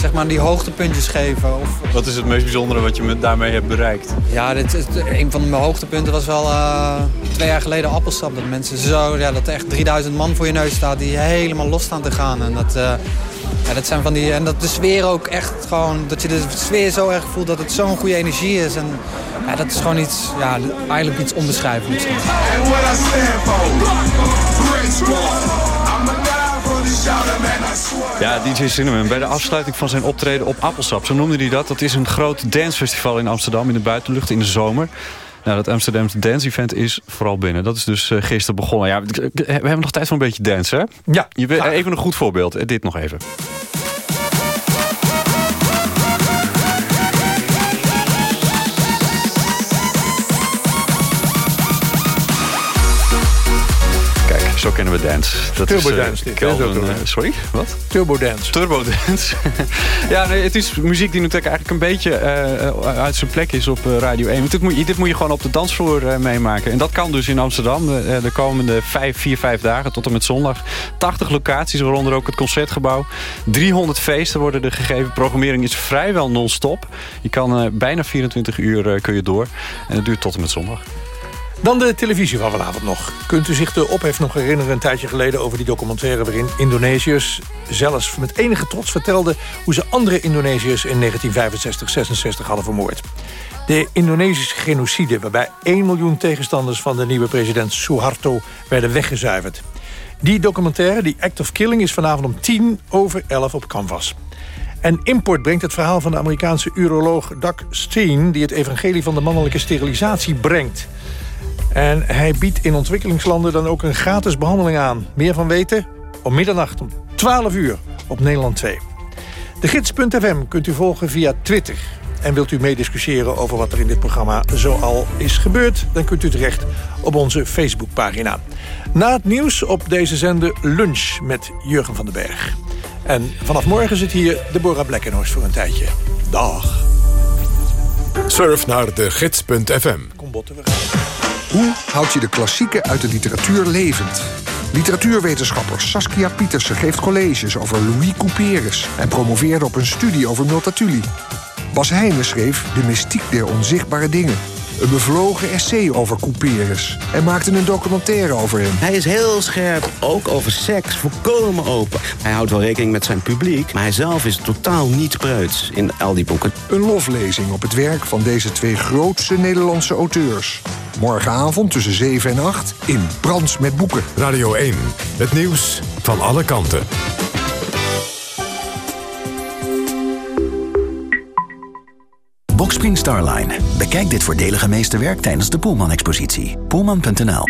zeg maar, die hoogtepuntjes geven. Of, Wat is het meest bijzondere wat je met, daarmee hebt bereikt? ja, dit is, een van mijn hoogtepunten was wel eh, twee jaar geleden appelsap. Dat mensen zo, ja, dat er echt 3000 man voor je neus staat die helemaal los staan te gaan. En dat, eh, ja, dat zijn van die, en dat de sfeer ook echt gewoon, dat je de sfeer zo erg voelt dat het zo'n goede energie is. En ja, dat is gewoon iets, ja, eigenlijk iets onbeschrijfelijks. Ja, DJ Cinnamon. Bij de afsluiting van zijn optreden op Appelsap, zo noemde hij dat. Dat is een groot dancefestival in Amsterdam in de buitenlucht in de zomer. Nou, dat Amsterdamse Dance Event is vooral binnen. Dat is dus eh, gisteren begonnen. Ja, we hebben nog tijd voor een beetje dansen, hè? Ja. Je, weet- even een goed voorbeeld. Eh, Dit nog even. Kennen we dance. Dat Turbo is, eh, dance Kelvin, eh, sorry, wat? Turbo Dance. Turbo dance. ja, nee, het is muziek die natuurlijk eigenlijk een beetje eh, uit zijn plek is op Radio 1. Want dit moet, je, dit moet je gewoon op de dansvloer meemaken. En dat kan dus in Amsterdam de komende vijf, vier, vijf dagen tot en met zondag. 80 locaties, waaronder ook het Concertgebouw. 300 feesten worden er gegeven. Programmering is vrijwel non-stop. Je kan bijna 24 uur kun je door. En het duurt tot en met zondag. Dan de televisie van vanavond nog. Kunt u zich de ophef nog herinneren een tijdje geleden over die documentaire... waarin Indonesiërs zelfs met enige trots vertelden... hoe ze andere Indonesiërs in 1965-66 hadden vermoord. De Indonesische genocide waarbij 1 miljoen tegenstanders... van de nieuwe president Suharto werden weggezuiverd. Die documentaire, die Act of Killing... is vanavond om 10 over 11 op Canvas. En Import brengt het verhaal van de Amerikaanse uroloog Doug Steen... die het evangelie van de mannelijke sterilisatie brengt... En hij biedt in ontwikkelingslanden dan ook een gratis behandeling aan. Meer van weten? Om middernacht om 12 uur op Nederland 2. De gids.fm kunt u volgen via Twitter. En wilt u meediscussiëren over wat er in dit programma zoal is gebeurd... dan kunt u terecht op onze Facebookpagina. Na het nieuws op deze zender Lunch met Jurgen van den Berg. En vanaf morgen zit hier Deborah Blekkenhorst voor een tijdje. Dag. Surf naar de gids.fm. Kom botten, we Hoe houd je de klassieken uit de literatuur levend? Literatuurwetenschapper Saskia Pietersen geeft colleges over Louis Couperus... en promoveerde op een studie over Multatuli. Bas Heijnen schreef De mystiek der onzichtbare dingen. Een bevlogen essay over Couperus. En maakte een documentaire over hem. Hij is heel scherp, ook over seks, volkomen open. Hij houdt wel rekening met zijn publiek, maar hij zelf is totaal niet preuts in al die boeken. Een loflezing op het werk van deze twee grootste Nederlandse auteurs. Morgenavond tussen 7 en 8 in Brands met Boeken. Radio 1, het nieuws van alle kanten. Boxspring Starline. Bekijk dit voordelige meesterwerk tijdens de Poelman-expositie. Poelman.nl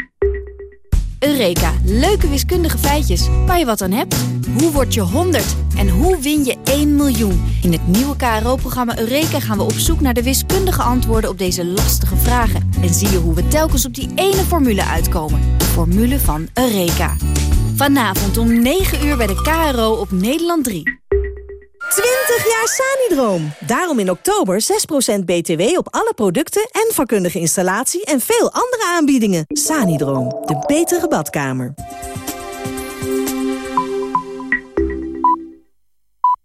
Eureka, leuke wiskundige feitjes waar je wat aan hebt. Hoe word je 100 en hoe win je 1 miljoen? In het nieuwe KRO-programma Eureka gaan we op zoek naar de wiskundige antwoorden op deze lastige vragen. En zie je hoe we telkens op die ene formule uitkomen. De formule van Eureka. Vanavond om 9 uur bij de KRO op Nederland 3. 20 jaar Sanidroom. Daarom in oktober 6% BTW op alle producten en vakkundige installatie en veel andere aanbiedingen. Sanidroom, de betere badkamer.